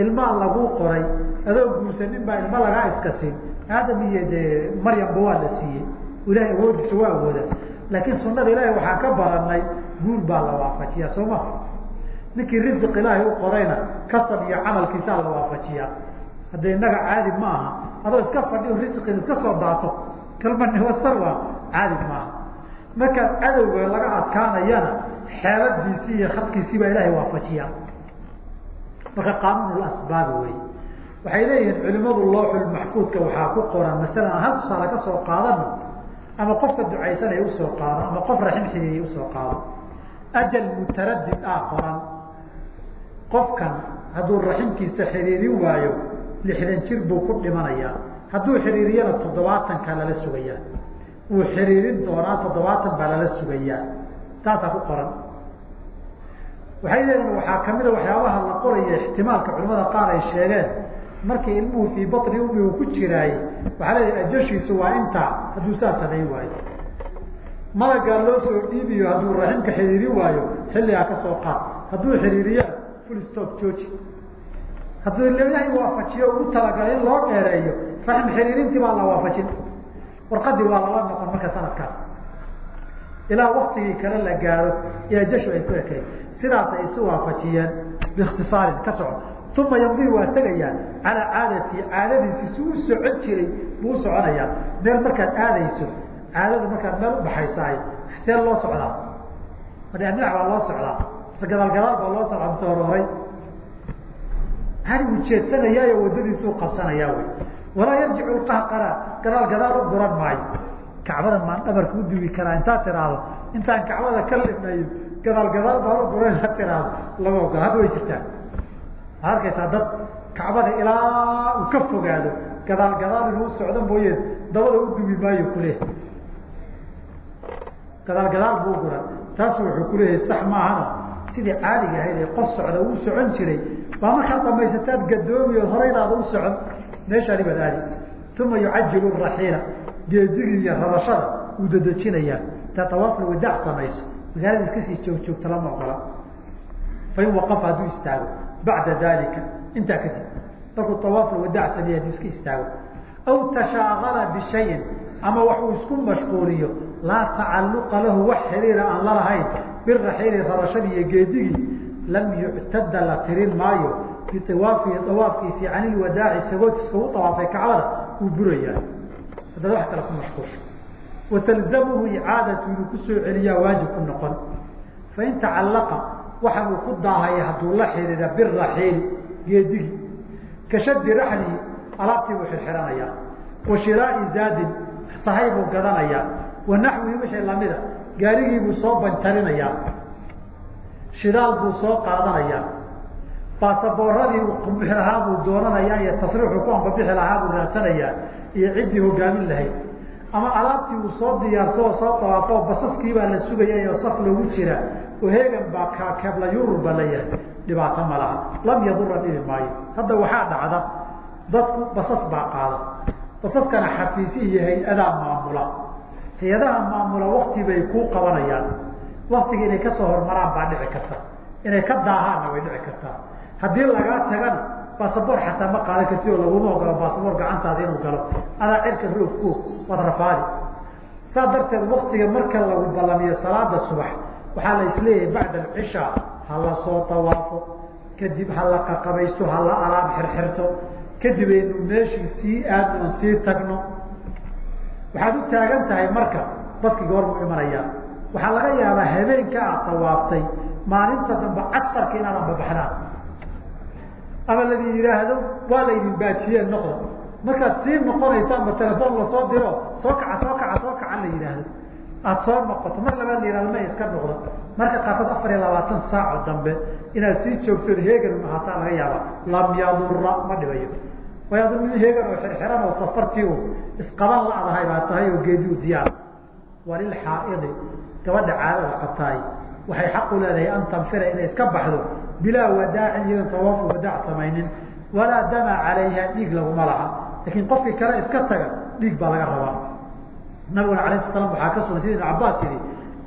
Ilmaa laguu qoray adoo guursanin baa ilma lagaa iska siin aadam iyo dee maryamba waa la siiyey. Ilahay awoodiisa waa awooda. Laakiin sunada ilaahay waxaan ka baranay guul baa la waafajiyaa soo maha ninkii risiq ilaahay u qorayna kasab iyo camalkiisaa la waafajiyaa. Hadda innaga caadi ma aha adoo iska fadhiyo risiqin iska soo daato kalmanihwasarwa caadi maaha markaad cadowga laga adkaanayana xeeladiisii iyo khadkiisii baa ilaahay waafajiyaa. Marka qaanuun asbaab wey waxay leeyihiin culimadu looxulmaxfuudka waxaa ku qoran masalan hal tusaale ka soo qaadano ama qofka ducaysanaya u soo qaado ama qof raxim xiriiriya u soo qaado ajal mutaradid ah qoran. Qofkan hadduu raximkiisa xiriirin waayo lixdan jir buu ku dhimanayaa hadduu xiriiriyana toddobaatanka lala sugayaa wuu xiriirin doonaa toddobaatan baa lala sugayaa taasaa ku qoran. Waxay leeyihiin waxaa kamida waxyaabaha la qoraya ixtimaalka culamada qaar ay sheegeen markii ilmuhu fii batni umigu ku jiraayey waxaa leeyahay ajashiisu waa intaa hadduu saa samayn waayo. Malagaa loo soo dhiibiyo hadduu raximka xiriirin waayo xilligaa ka soo qaad. Hadduu xiriiriyana full stop jooji. Hadduu ilaahay waafajiyo ugu talagalay in loo dheereeyo raxim xiriirintii baa la waafajin. Warqadii waa lala noqon marka sanadkaas. Ilaa waktigii kale la gaaro iyo ajashu ay ku ekayn sidaasay isu waafajiyeen biikhtisaarin ka soco uma yamdi waa tegayaa calaa caadatii caadadiisi si u socon jiray buu u soconayaa meel markaad aadayso caadada markaad meel ubaxaysaay see loo socdaa ma dhinac baa loo socdaa mise gadaal gadaal baa loo socdaa mise hororay hani uu jeedsanayaayo wadadiisuu qabsanayaa wy walaa yarjicu lqahqara gadaal gadaal u guran maayo kacbada maan dhabarka u duwi karaa intaad tiraahdo intaan kacbada ka limayo gadaal gadaal baan u guran inaad tiraahdo lama ogola hadda way jirtaa waxaad arkaysaa dad kacbada ilaa uu ka fogaado gadaal gadaal inuu socdo mooye dabada u duwi maayo kuleehay gadaal gadaal buu guran taasu wuxuu kuleeyahay sax maahana. Sidii caadiga ahayd ee qof socda uu socon jiray baa markaad dhamaysataad gadoomi oo horeydaada u socon meeshaani baad aadi uma yucajilu raxiila geedigii iyo rabashada uu dadejinayaa intaa tawaaful wadaac samayso magaalada iskasii joog joogta lama ogola. Fain waqafa hadduu istaago bacda dalika intaa kadib markuu tawaaful wadaac sameeye hadduu iska istaago aw tashaagala bishayin ama wax uu isku mashquuliyo laa tacaluqa lahu wax xiriira aan lalahayn biraxiili rabashadii iyo geedigii lam yuctada la tirin maayo biawaafihi awaafkiisii can ilwadaaci sagootiska u awaafay kacbada uu burayaa haddaad wax kale ku mashquusho watalzamuhu icaadatu inuu ku soo celiyaa waajib ku noqon fain tacallaqa waxan uu ku daahaya hadduu la xiriira biraxiili geedigi ka raxlihi alaabtii buu xirxiranayaa wa shiraai zaadin sahay buu gadanayaa wa naxwihi wixii lamida gaarigii buu soo banjarinayaa shidaal buu soo qaadanayaa baasaboorradii bixi lahaa buu doonanayaa iyo tasriixu ku ambabixi lahaa buu raadsanayaa iyo ciddii hogaamin lahayd. Ama alaabtii uu soo diyaarsa oo soo dawaafo basaskii baa la sugaya oo saf loogu jira heegan baa kakebla yurur ba layahay dhibaato ma laha. Lam yadura dhibi maayo. Hadda waxaa dhacda dadku basas baa qaada. Basaskana xafiisi hay'adaa maamula. Hay'adaha maamula wakti bay kuu qabanayaan. Waktiga inay ka soo hormaraan baa dhici karta. Inay ka daahaanna way dhici kartaa haddii lagaa tagana basaboor xataa ma qaadan karti oo laguma ogolo basaboor gacantaada inuu galo. Adaa cirka roog kuog waad saa darteed waktiga marka lagu ballamiyo salaada subax waxaa la is leeyahay bacda alcishaa ha la soo tawaafo kadib ha la qaqabaysto ha la alaab xirxirto kadib aynu meeshii sii aadno sii tagno. Waxaad u taagan tahay marka baski goormuu imanayaa waxaa laga yaabaa habeenka aad tawaaftay maalinta dambe casarka inaadan babaxdaan ama ladin yidhaahdo waa laydin baajiyeen noqdo markaad sii noqonaysaan ma telefoon la soo diro soo kaca soo kaca soo kacan la yidhaahdo aada soo noqoto mar labaad la yihahdo ma iska noqdo. Marka qaarkood afar iyo labaatan saaco dambe inaad sii joogtood heegan ahaataa laga yaaba lam yadura ma dhibayo. Way adu nin heegan oo xirxiran oo safartii u isqaban la-dahay baa tahay oo geediu diyaar. Walilxaaidi gabadha caadada qabtaay. Waxay xaq u leedahay an tanfira inay iska baxdo bilaa wadaacin iyadan tawaafu wadaac samaynin. Walaa dama calayha dhiig laguma laha. Laakiin qofkii kale iska taga dhiig baa laga rabaa nabiguna alayh sla slam waxaa ka sugan sida ibn cabaas yihi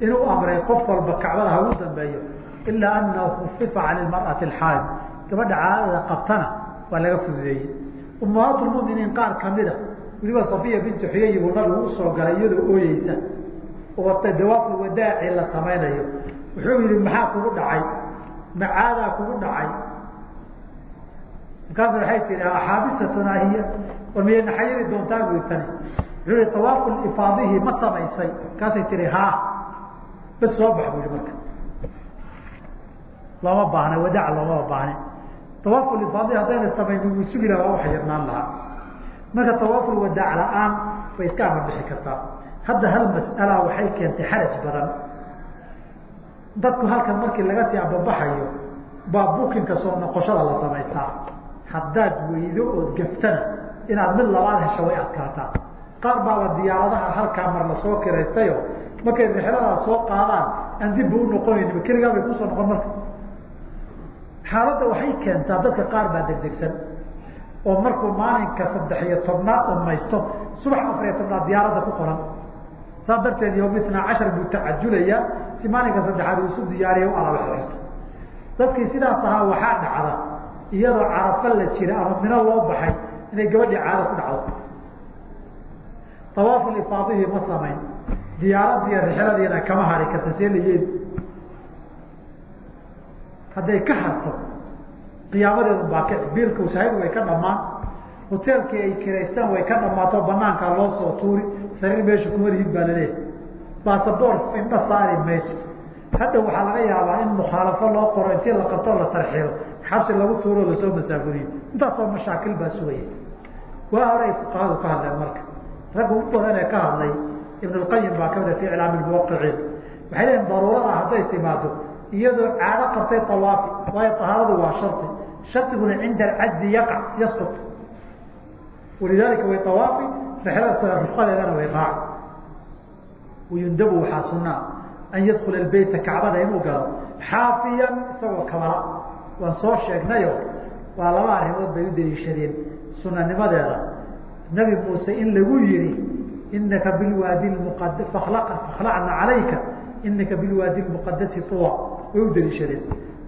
inuu amray qof walba kacbada ha dambeeyo ilaa anahu kufifa can ilmar'ati alxaaid gabadha caadada qabtana waa laga fududeeyey. Ummahaat lmuminiin qaar kamida weliba safiya bintu xuyay buu nabigu u soo galay iyadoo ooyeysa oo dawaafu wadaaci la samaynayo. Wuxuu yihi maxaa kugu dhacay? Macaadaa kugu dhacay? Markaas waxay tihi axaabisatuna hiya. War miyay naxayiri doontaa bui tani wuxuu ihi tawaaful ifaadihi ma samaysay. Markaasay tihi haa bas soo bax bu marka. Looma baahna wadaac loomama baahni tawaaful ifaadihi haddayna samaynin wuu sugi laha waa wax yarnaan lahaa. Marka tawaaful wadaac la'aan way iska amar bixi kartaa. Hadda hal mas'ala waxay keentay xaraj badan. Dadku halkan markii laga sii ababaxayo baa bukinka soo noqoshada la samaystaa. Haddaad weydo ood gaftana inaad mid labaad hesho way adkaataa qaar baaba diyaaradaha halkaa mar la soo kiraystayo markay rixladaas soo qaadaan aan dibba u noqonayniba keligaa bay ku soo noqon marka. Xaaladda waxay keentaa dadka qaar baa degdegsan oo markuu maalinka saddex iyo tobnaad dhamaysto subax afar iyo tobnaad diyaaradda ku qoran. Saas darteed yom itnaa cashar buu tacajulayaa si maalinka saddexaad uu isu diyaariya u alaba xirto dadkii sidaas ahaa waxaa dhacda iyadoo carafo la jira ama mino loo baxay inay gabadhii caado ku dhacdo tawaaful ifaadihii ma samayn. Diyaaraddiiyo rixladiina kama hari karta see hadday ka harto qiyaamadeedu baa kici biilka wasaahid way ka dhamaan hoteelkii ay kiraystaan way ka dhamaato banaankaa loo soo tuuri sariir meesha kuma lihid baa la leeyahay basaboor indha saari mayso. Hadda waxaa laga yaabaa in mukhaalafo loo qoro intii la qabtoo la tarxiro xabsi lagu tuuro la soo masaafuriyo intaasoo mashaakil baa sugaya waa hore ay fuqahadu ka hadleen marka ragga u badan ee ka hadlay ibn lqayim baa kamida fi iclaami muwaqiciin waxay leeyiin daruurada hadday timaado iyadoo caado qabtay awaafi waayo ahaaradu waa shari shardiguna cinda alcajzi yaqac yasqut walidaalika way awaafi rufqadeedana way raaci. Wayundabu waxaa sunaa an yadkula beyta kacbada inuu galo xaafiyan isagoo kabala waan soo sheegnayo waa laba arrimood bay u daliishadeen sunanimadeeda nabi muuse in lagu yihi inaka bilwaadi muqad fakhlacna calayka inaka bilwaadi muqadasi tuwa. Way u daliishadeen.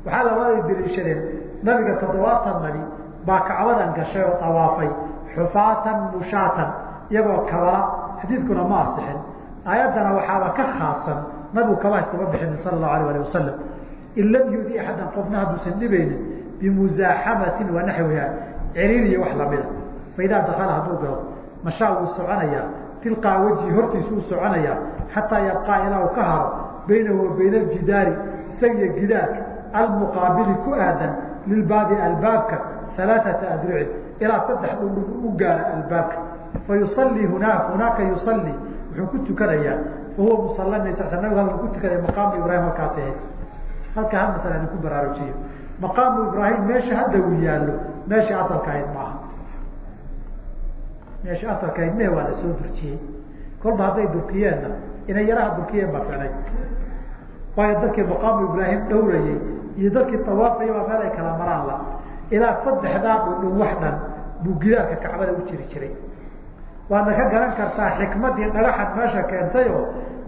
Waxaa labada daliishadeen nabiga toddobaatan nabi baa kacbadan gashay oo tawaafay xufaatan mushaatan iyagoo kabala xadiidkuna ma asixin. Aayaddana waxaaba ka khaasan nabigu kaba iskama bixinin sala allahu alayh alih wasalam in lam yudi axadan qofna hadduusan dhibaynin bimuzaaxamatin wa naxwiha iyo wax lamida faidaa dakala hadduu galo mashaa wuu soconayaa tilqaa wejhi hortiisu u soconayaa xataa yabqaa ilaa uu ka haro baynahu wa aljidaari isagiyo gidaarka almuqaabili ku aadan lilbaabi albaabka alaaata adrucin ilaa saddex dhudhug u gaara albaabka. Fa yusalii hunaa hunaaka yusalii wuxuu ku tukanayaa. Fahuwa musala nabi sal nabig halku ku tukanaya maqaamu ibraahim halkaasi ahayd. Halkaa hal masala idinku baraarujiyo. Maqaamu ibraahim meesha hadda uu yaallo meeshii asalka ahayd maaha meeshii asalka ahayd mehe waa la soo durjiyey kolba hadday durkiyeenna inay yaraha durkiyeen baa ficnay waayo dadkii maqaamu ibraahim dhowrayey iyo dadkii tawaafaya waa meel ay kala maraan la ilaa saddexdaa dhudhun wax dhan buu gidaarka kacbada u jiri jiray. Waadna ka garan kartaa xikmadii dhagaxad meesha keentayoo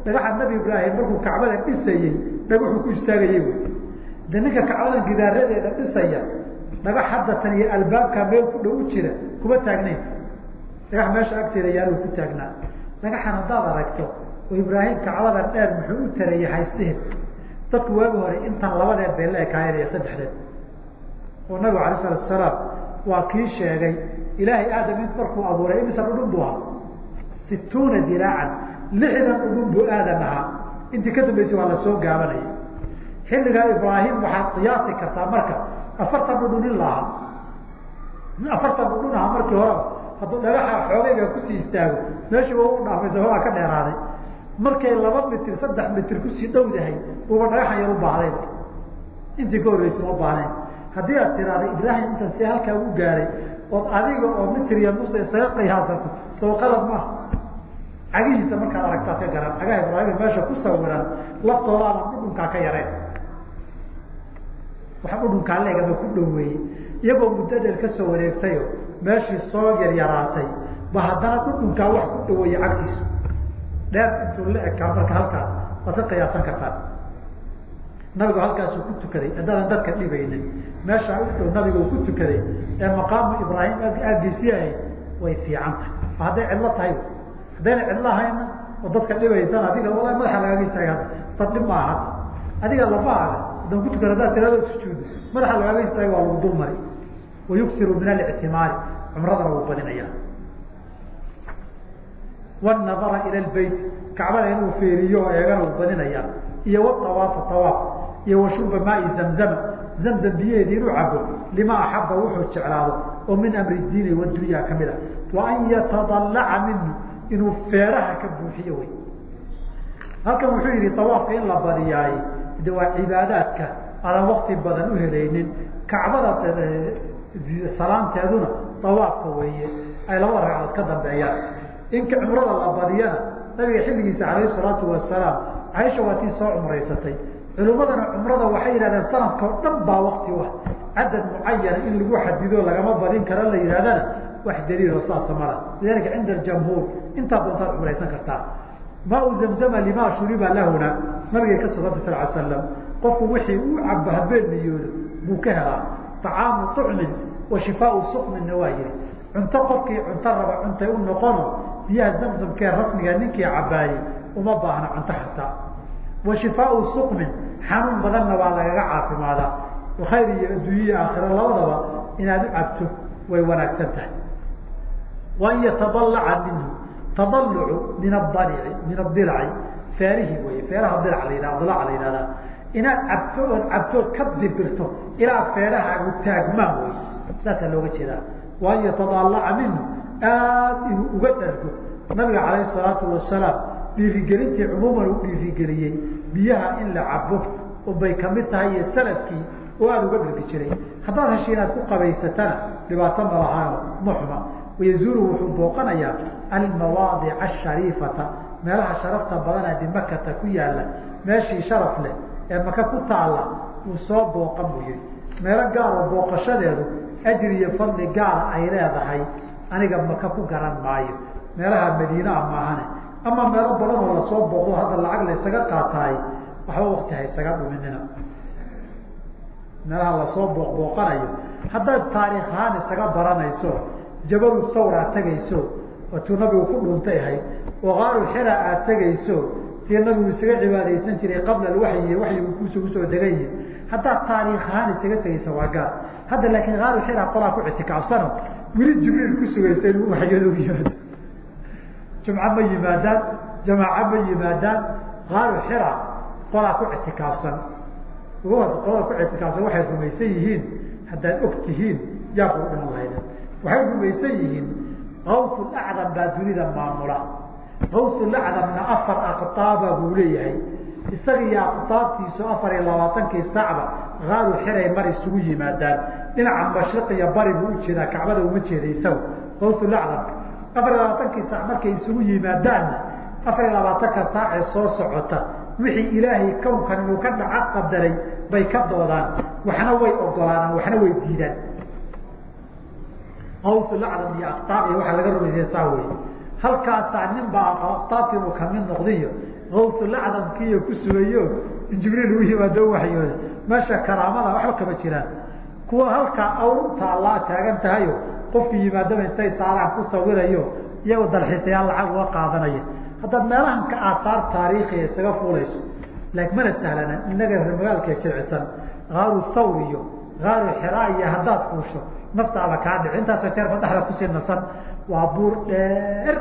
dhagaxad nabi ibraahim markuu kacbada dhisayey dhagaxuu ku istaagayey wy de ninka kacbadan gidaaradeeda dhisaya dhagax hadda tan iyo albaabkaa meel ku dhow u jira kuma taagnayn dhagax meesha agteeda yaaluu ku taagnaa dhagaxan haddaad aragto oo ibraahim kacbadan dheer muxuu u tarayey haysdihin dadku waagi hore intan labadeed bay la ekaayeen iyo saddexdeed. Oo nabigu alay salatu asalaam waa kii sheegay ilaahay aadam int markuu abuuray imisa dhudhun buu ahaa? Situuna diraacan lixdan dhudhun buu aadam ahaa. Intii ka dambeysay waa la soo gaabanayay. Xilligaa ibraahim waxaad qiyaasi kartaa marka afartan dhudhun in la ahaa afartan dhudhun ahaa markii horeba hadduu dhagaxa xoogayga ku sii istaago meeshii waa u dhaafaysa horaa ka dheeraaday. Markay laba mitir saddex mitir ku sii dhowdahay buuba dhagaxan yar u baahday. Intii ka horreysa ma baahnayn. Haddii aad tiraahda ibraahim intan halkaa u gaaray ood adiga oo mitir iyo nus isaga qiyaasato soo qalad maaha cagihiisa markaad aragtaad ka garan cagaha ibraahim meesha ku sawiran laftoodaana dhudhunkaa ka yareen. Waxa dhudhunkaa leegama ku dhoweeyey iyagoo muddo dheer ka soo wareegtayo meeshii soo yaryaraatay ba haddana dhudhunkaa wax ku dhaweeyey cagtiisu dheer intuu la ekaa marka halkaas waad ka qiyaasan kartaan. Nabigu halkaasuu ku tukaday haddaadan dadka dhibaynin. Meeshaa u dhow nabigu ku tukaday ee maqaamu ibraahim aagiisii ahayd way fiican tahay. Hadday cidlo tahay? Haddayna cidlo ahayna oo dadka dhibaysan adiga wala madaxa lagaga istaaga dad dhib maaha adiga labaaga haddaan ku tukan haddaad tirado sujuudo madaxa lagaaga istaaga waa lagu dul mari min alictimaari cumradana wuu badinaya wanadara ila lbeyt kacbada inuu feeriyo eegana wuu badinaya iyo waawaafa awaaf iyo washurba maai zamzama zamzam biyaheedii inuu cabo lima axaba wuxuu jeclaado oo min amri diini wadunya ka mid a wa an yatadalaca minhu inuu feeraha ka buuxiyo wey. Halkan wuxuu yihi awaafka in la badiyaay de waa cibaadaadka adaan wakti badan u helaynin kacbada salaanteeduna awaafka weeye ay labada ragcadood ka dambeeyaan. Inka cumrada la badiyana nabiga xilligiisa alayh salaatu wasalaam caisha waa tii soo cumraysatay. Culimadana cumrada waxay yidhahdeen sanadka o dhan baa wakti u ah. Cadad mucayana in lagu xadido lagama badin karo la yihahdana wax daliilo saasa mala lidalika cinda jamhuur intaa doontaad cumraysan kartaa. Maa zamzama lima shuriba lahuna? Nabigay ka suganta sal l slam qofku wixii u cabo habeen niyoodo buu ka helaa. طacaamu طucmin wa shifaau sukminna waa yihi cunto qofkii cunto raba cuntay u noqono biyaha zamzamkee rasmiga ninkii cabaayey uma baahna cunto xataa. Wa shifaau xanuun badanna waa lagaga caafimaadaa khayr iyo adduunya aakhiro labadaba inaad u cabto way wanaagsan tahay. Waan yatadalaca minhu tadalucu min adalici min adilci feerihi wey feeraha dilc la yidhah dilac la yidhahdaa inaad cabto ood cabtood ka dibirto ilaa feerahaagu taagmaan wey saasaa looga jeedaa. Waan yatadalaca minhu aad inuu uga dhargo nabiga calayhi salaatu wasalaam dhiirigelintii cumuuman uu dhiirigeliyey biyaha in la cabo bay ka mid tahay iyo salafkii oo aada uga dhargi jiray. Haddaad hesha inaad ku qabaysatana dhibaato malahaano ma xuma. Wayazuuru wuxuu booqanayaa almawaadica ashariifata meelaha sharafta badanee bimakata ku yaalla meeshii sharaf leh ee maka ku taalla uu soo booqan buu yihi meelo gaaroo booqashadeedu ajri iyo fadli gaara ay leedahay aniga maka ku garan maayo meelaha madiinaa maahane ama meelo badan oo la soo booqdo hadda lacag la ysaga qaataay waxba wakti ha ysaga dhuminina meelaha la soo booq booqanayo haddaad taariikh ahaan isaga baranayso jabalu sawr aad tegayso watuu nabigu ku dhuuntay ahayd oo qaaru xira aad tegayso tii nabigu isaga cibaadaysan jiray qabla alwaxyi waxyigu kusugu soo degayi haddaad taariikh ahaan isaga tegaysa waa gaar hadda laakiin qaaru xira qolaa ku ictikaafsano weli jibriil ku sugaysa inuu waxyooda u yimaado jumco ma yimaadaan jamaaco ma yimaadaan qaaru xira qolaa ku ictikaafsan qolada ku ictikaafsan waxay rumaysan yihiin haddaad og yaa kuu dhiman lahayde waxay rumaysan yihiin awsulacdam baa dunida maamula. Awsulacdamna afar aqtaaba buu leeyahay isaga iyo aqtaabtiisu afar iyo labaatankii saacba qaaru xiray mar isugu yimaadaan. Dhinaca mashriq iyo bari buu u jeedaa kacbada uma jeeda isagu. Awsulacdam afar iyo labaatankii saac markay isugu yimaadaanna afar iyo labaatanka saacee soo socota wixii ilaahay kownkan inuu ka dhaca qadaray bay ka doodaan. Waxna way ogolaanaan waxna way diidaan. Awsulacdam iyo aqtaab iyo waxaa laga rumaysaya saa wey halkaasaa nin baa aqtaabtii inuu ka mid noqdiyo awsulacdamkiiyo ku sugayo jibriil u yimaado waxyooda meesha karaamada waxba kama jiraan. Kuwa halkaa awrta allaa taagan tahayo qofkii yimaadaba intay saaraan ku sawirayo iyagoo dalxiisayaal lacag uga qaadanaya. Haddaad meelahan ka aataar taariikhiya isaga fuulayso laakiin mana sahlana inaga magaalka jilcisan. Aaru sawr iyo aaru xiraa iyo haddaad fuusho naftaaba kaa dhici. Intaasoo jeerba dhexda ku sii nasan waa buur dheer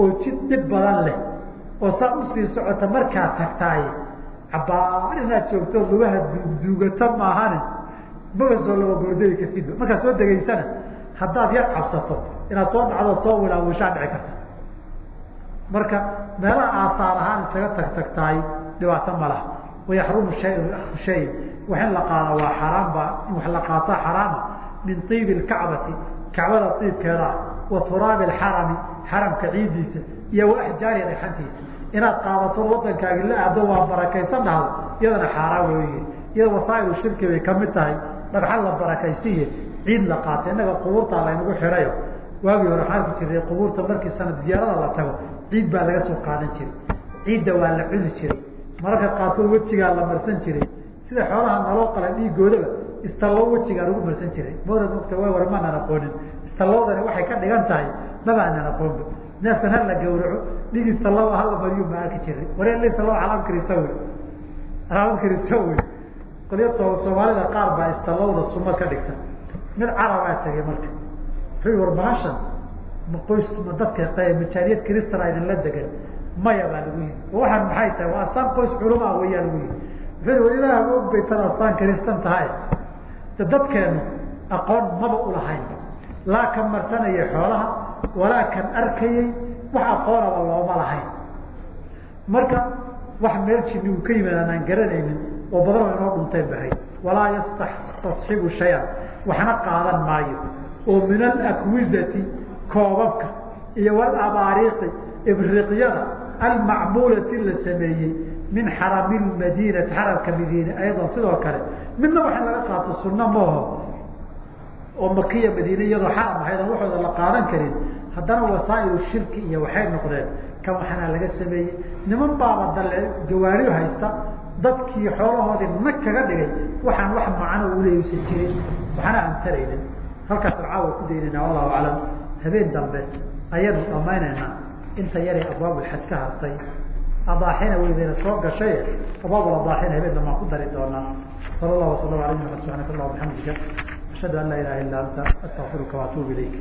oo jid dhib badan leh oo saa u sii socota markaad tagtaay cabaar inaad joogto lugaha duugduugata maahane maba laba goordegi kartidba markaad soo degaysana haddaad yar cabsato inaad soo dhacdood soo wilaawishaa dhici karta. Marka meelaha aasaar ahaan isaga tag dhibaato ma laha. Wayaxrumu shay wax in la qaada waa xaraamba in wax la qaato xaraama min iibi lkacbati kacbada iibkeedaa wa turaabi alxarami xaramka ciidiisa iyo wa axjaari dhagxantiisa inaad qaadato wadankaagi la aado waa barakaysan dhahdo iyadana xaaraan weyi iyada wasaa'ilu shirki bay ka mid tahay dhagxan la barakaystiye ciid la qaata innaga qubuurtaa laynagu xirayo waagii hore waxaan arki jiray qubuurta markii sanad ziyaarada la tago ciid baa laga soo qaadan jiray. Ciidda waa la cuni jiray. Mararka qaarkood wejigaa la marsan jiray. Sida xoolaha naloo qala dhiigoodaba istallo wejigaa lagu marsan jiray. Mora mogta waa war maanan aqoonin istalloodani waxay ka dhigan tahay mabaanan aqoonba neefkan hala gawraco dhig istallo hala mariyo ma arki jiray. Waree istalo alaam karista wey. Alaam karista wey. Qolya soomaalida qaar baa istalowda suma ka dhigta. Mid carabaa tegay marka. War bahashan ma qoys ma dadka majaaniyad cristan idinla degan. Maya baa lagu yii waxaan maxay tahay? Waa astaan qoys culama weyaa lagu yihi wuxuu war ilaah ma og bay tan astaan cristan tahay. Dadkeenu aqoon maba ulahayn laa kan marsanayay xoolaha walaa kan arkayey wax aqoonaba looma lahayn. Marka wax meel jini uu ka yimaad anaan garanaynin oo badan oo inoo dhuntay bahay walaa yastasxibu shayan waxna qaadan maayo. Oo min alakwizati koobabka iyo walabaariiqi ibriqyada almacmuulati la sameeyey min xarami lmadiinati xaramka madiine ayadoo sidoo kale midna wax in laga qaato sunno maaho oo makiya madiine iyadoo xaram ahayd oon waxooda la qaadan karin haddana wasaa'ilu shirki iyo waxay noqdeen. Kan waxaana laga sameeyey. Niman baaba dalle gawaari haysta dadkii xoolahoodii nag kaga dhigay waxaan wax macno uleeysan jirin waxna aan taraynin. Halkaas caawa ku daynayna wallahu aclam. Habeen dambe ayaynu dhamaynaynaa inta yaray abwaabulxaj ka hartay adaaxina weydayna soo gashay. Abwaabul adaaxina habeen dambaan ku dari doonaa. Sala allahu wasala ala nabina subxaanaka allah bixamdika ashhadu an laa ilaha illa anta astaqfiruka waatuub ilayk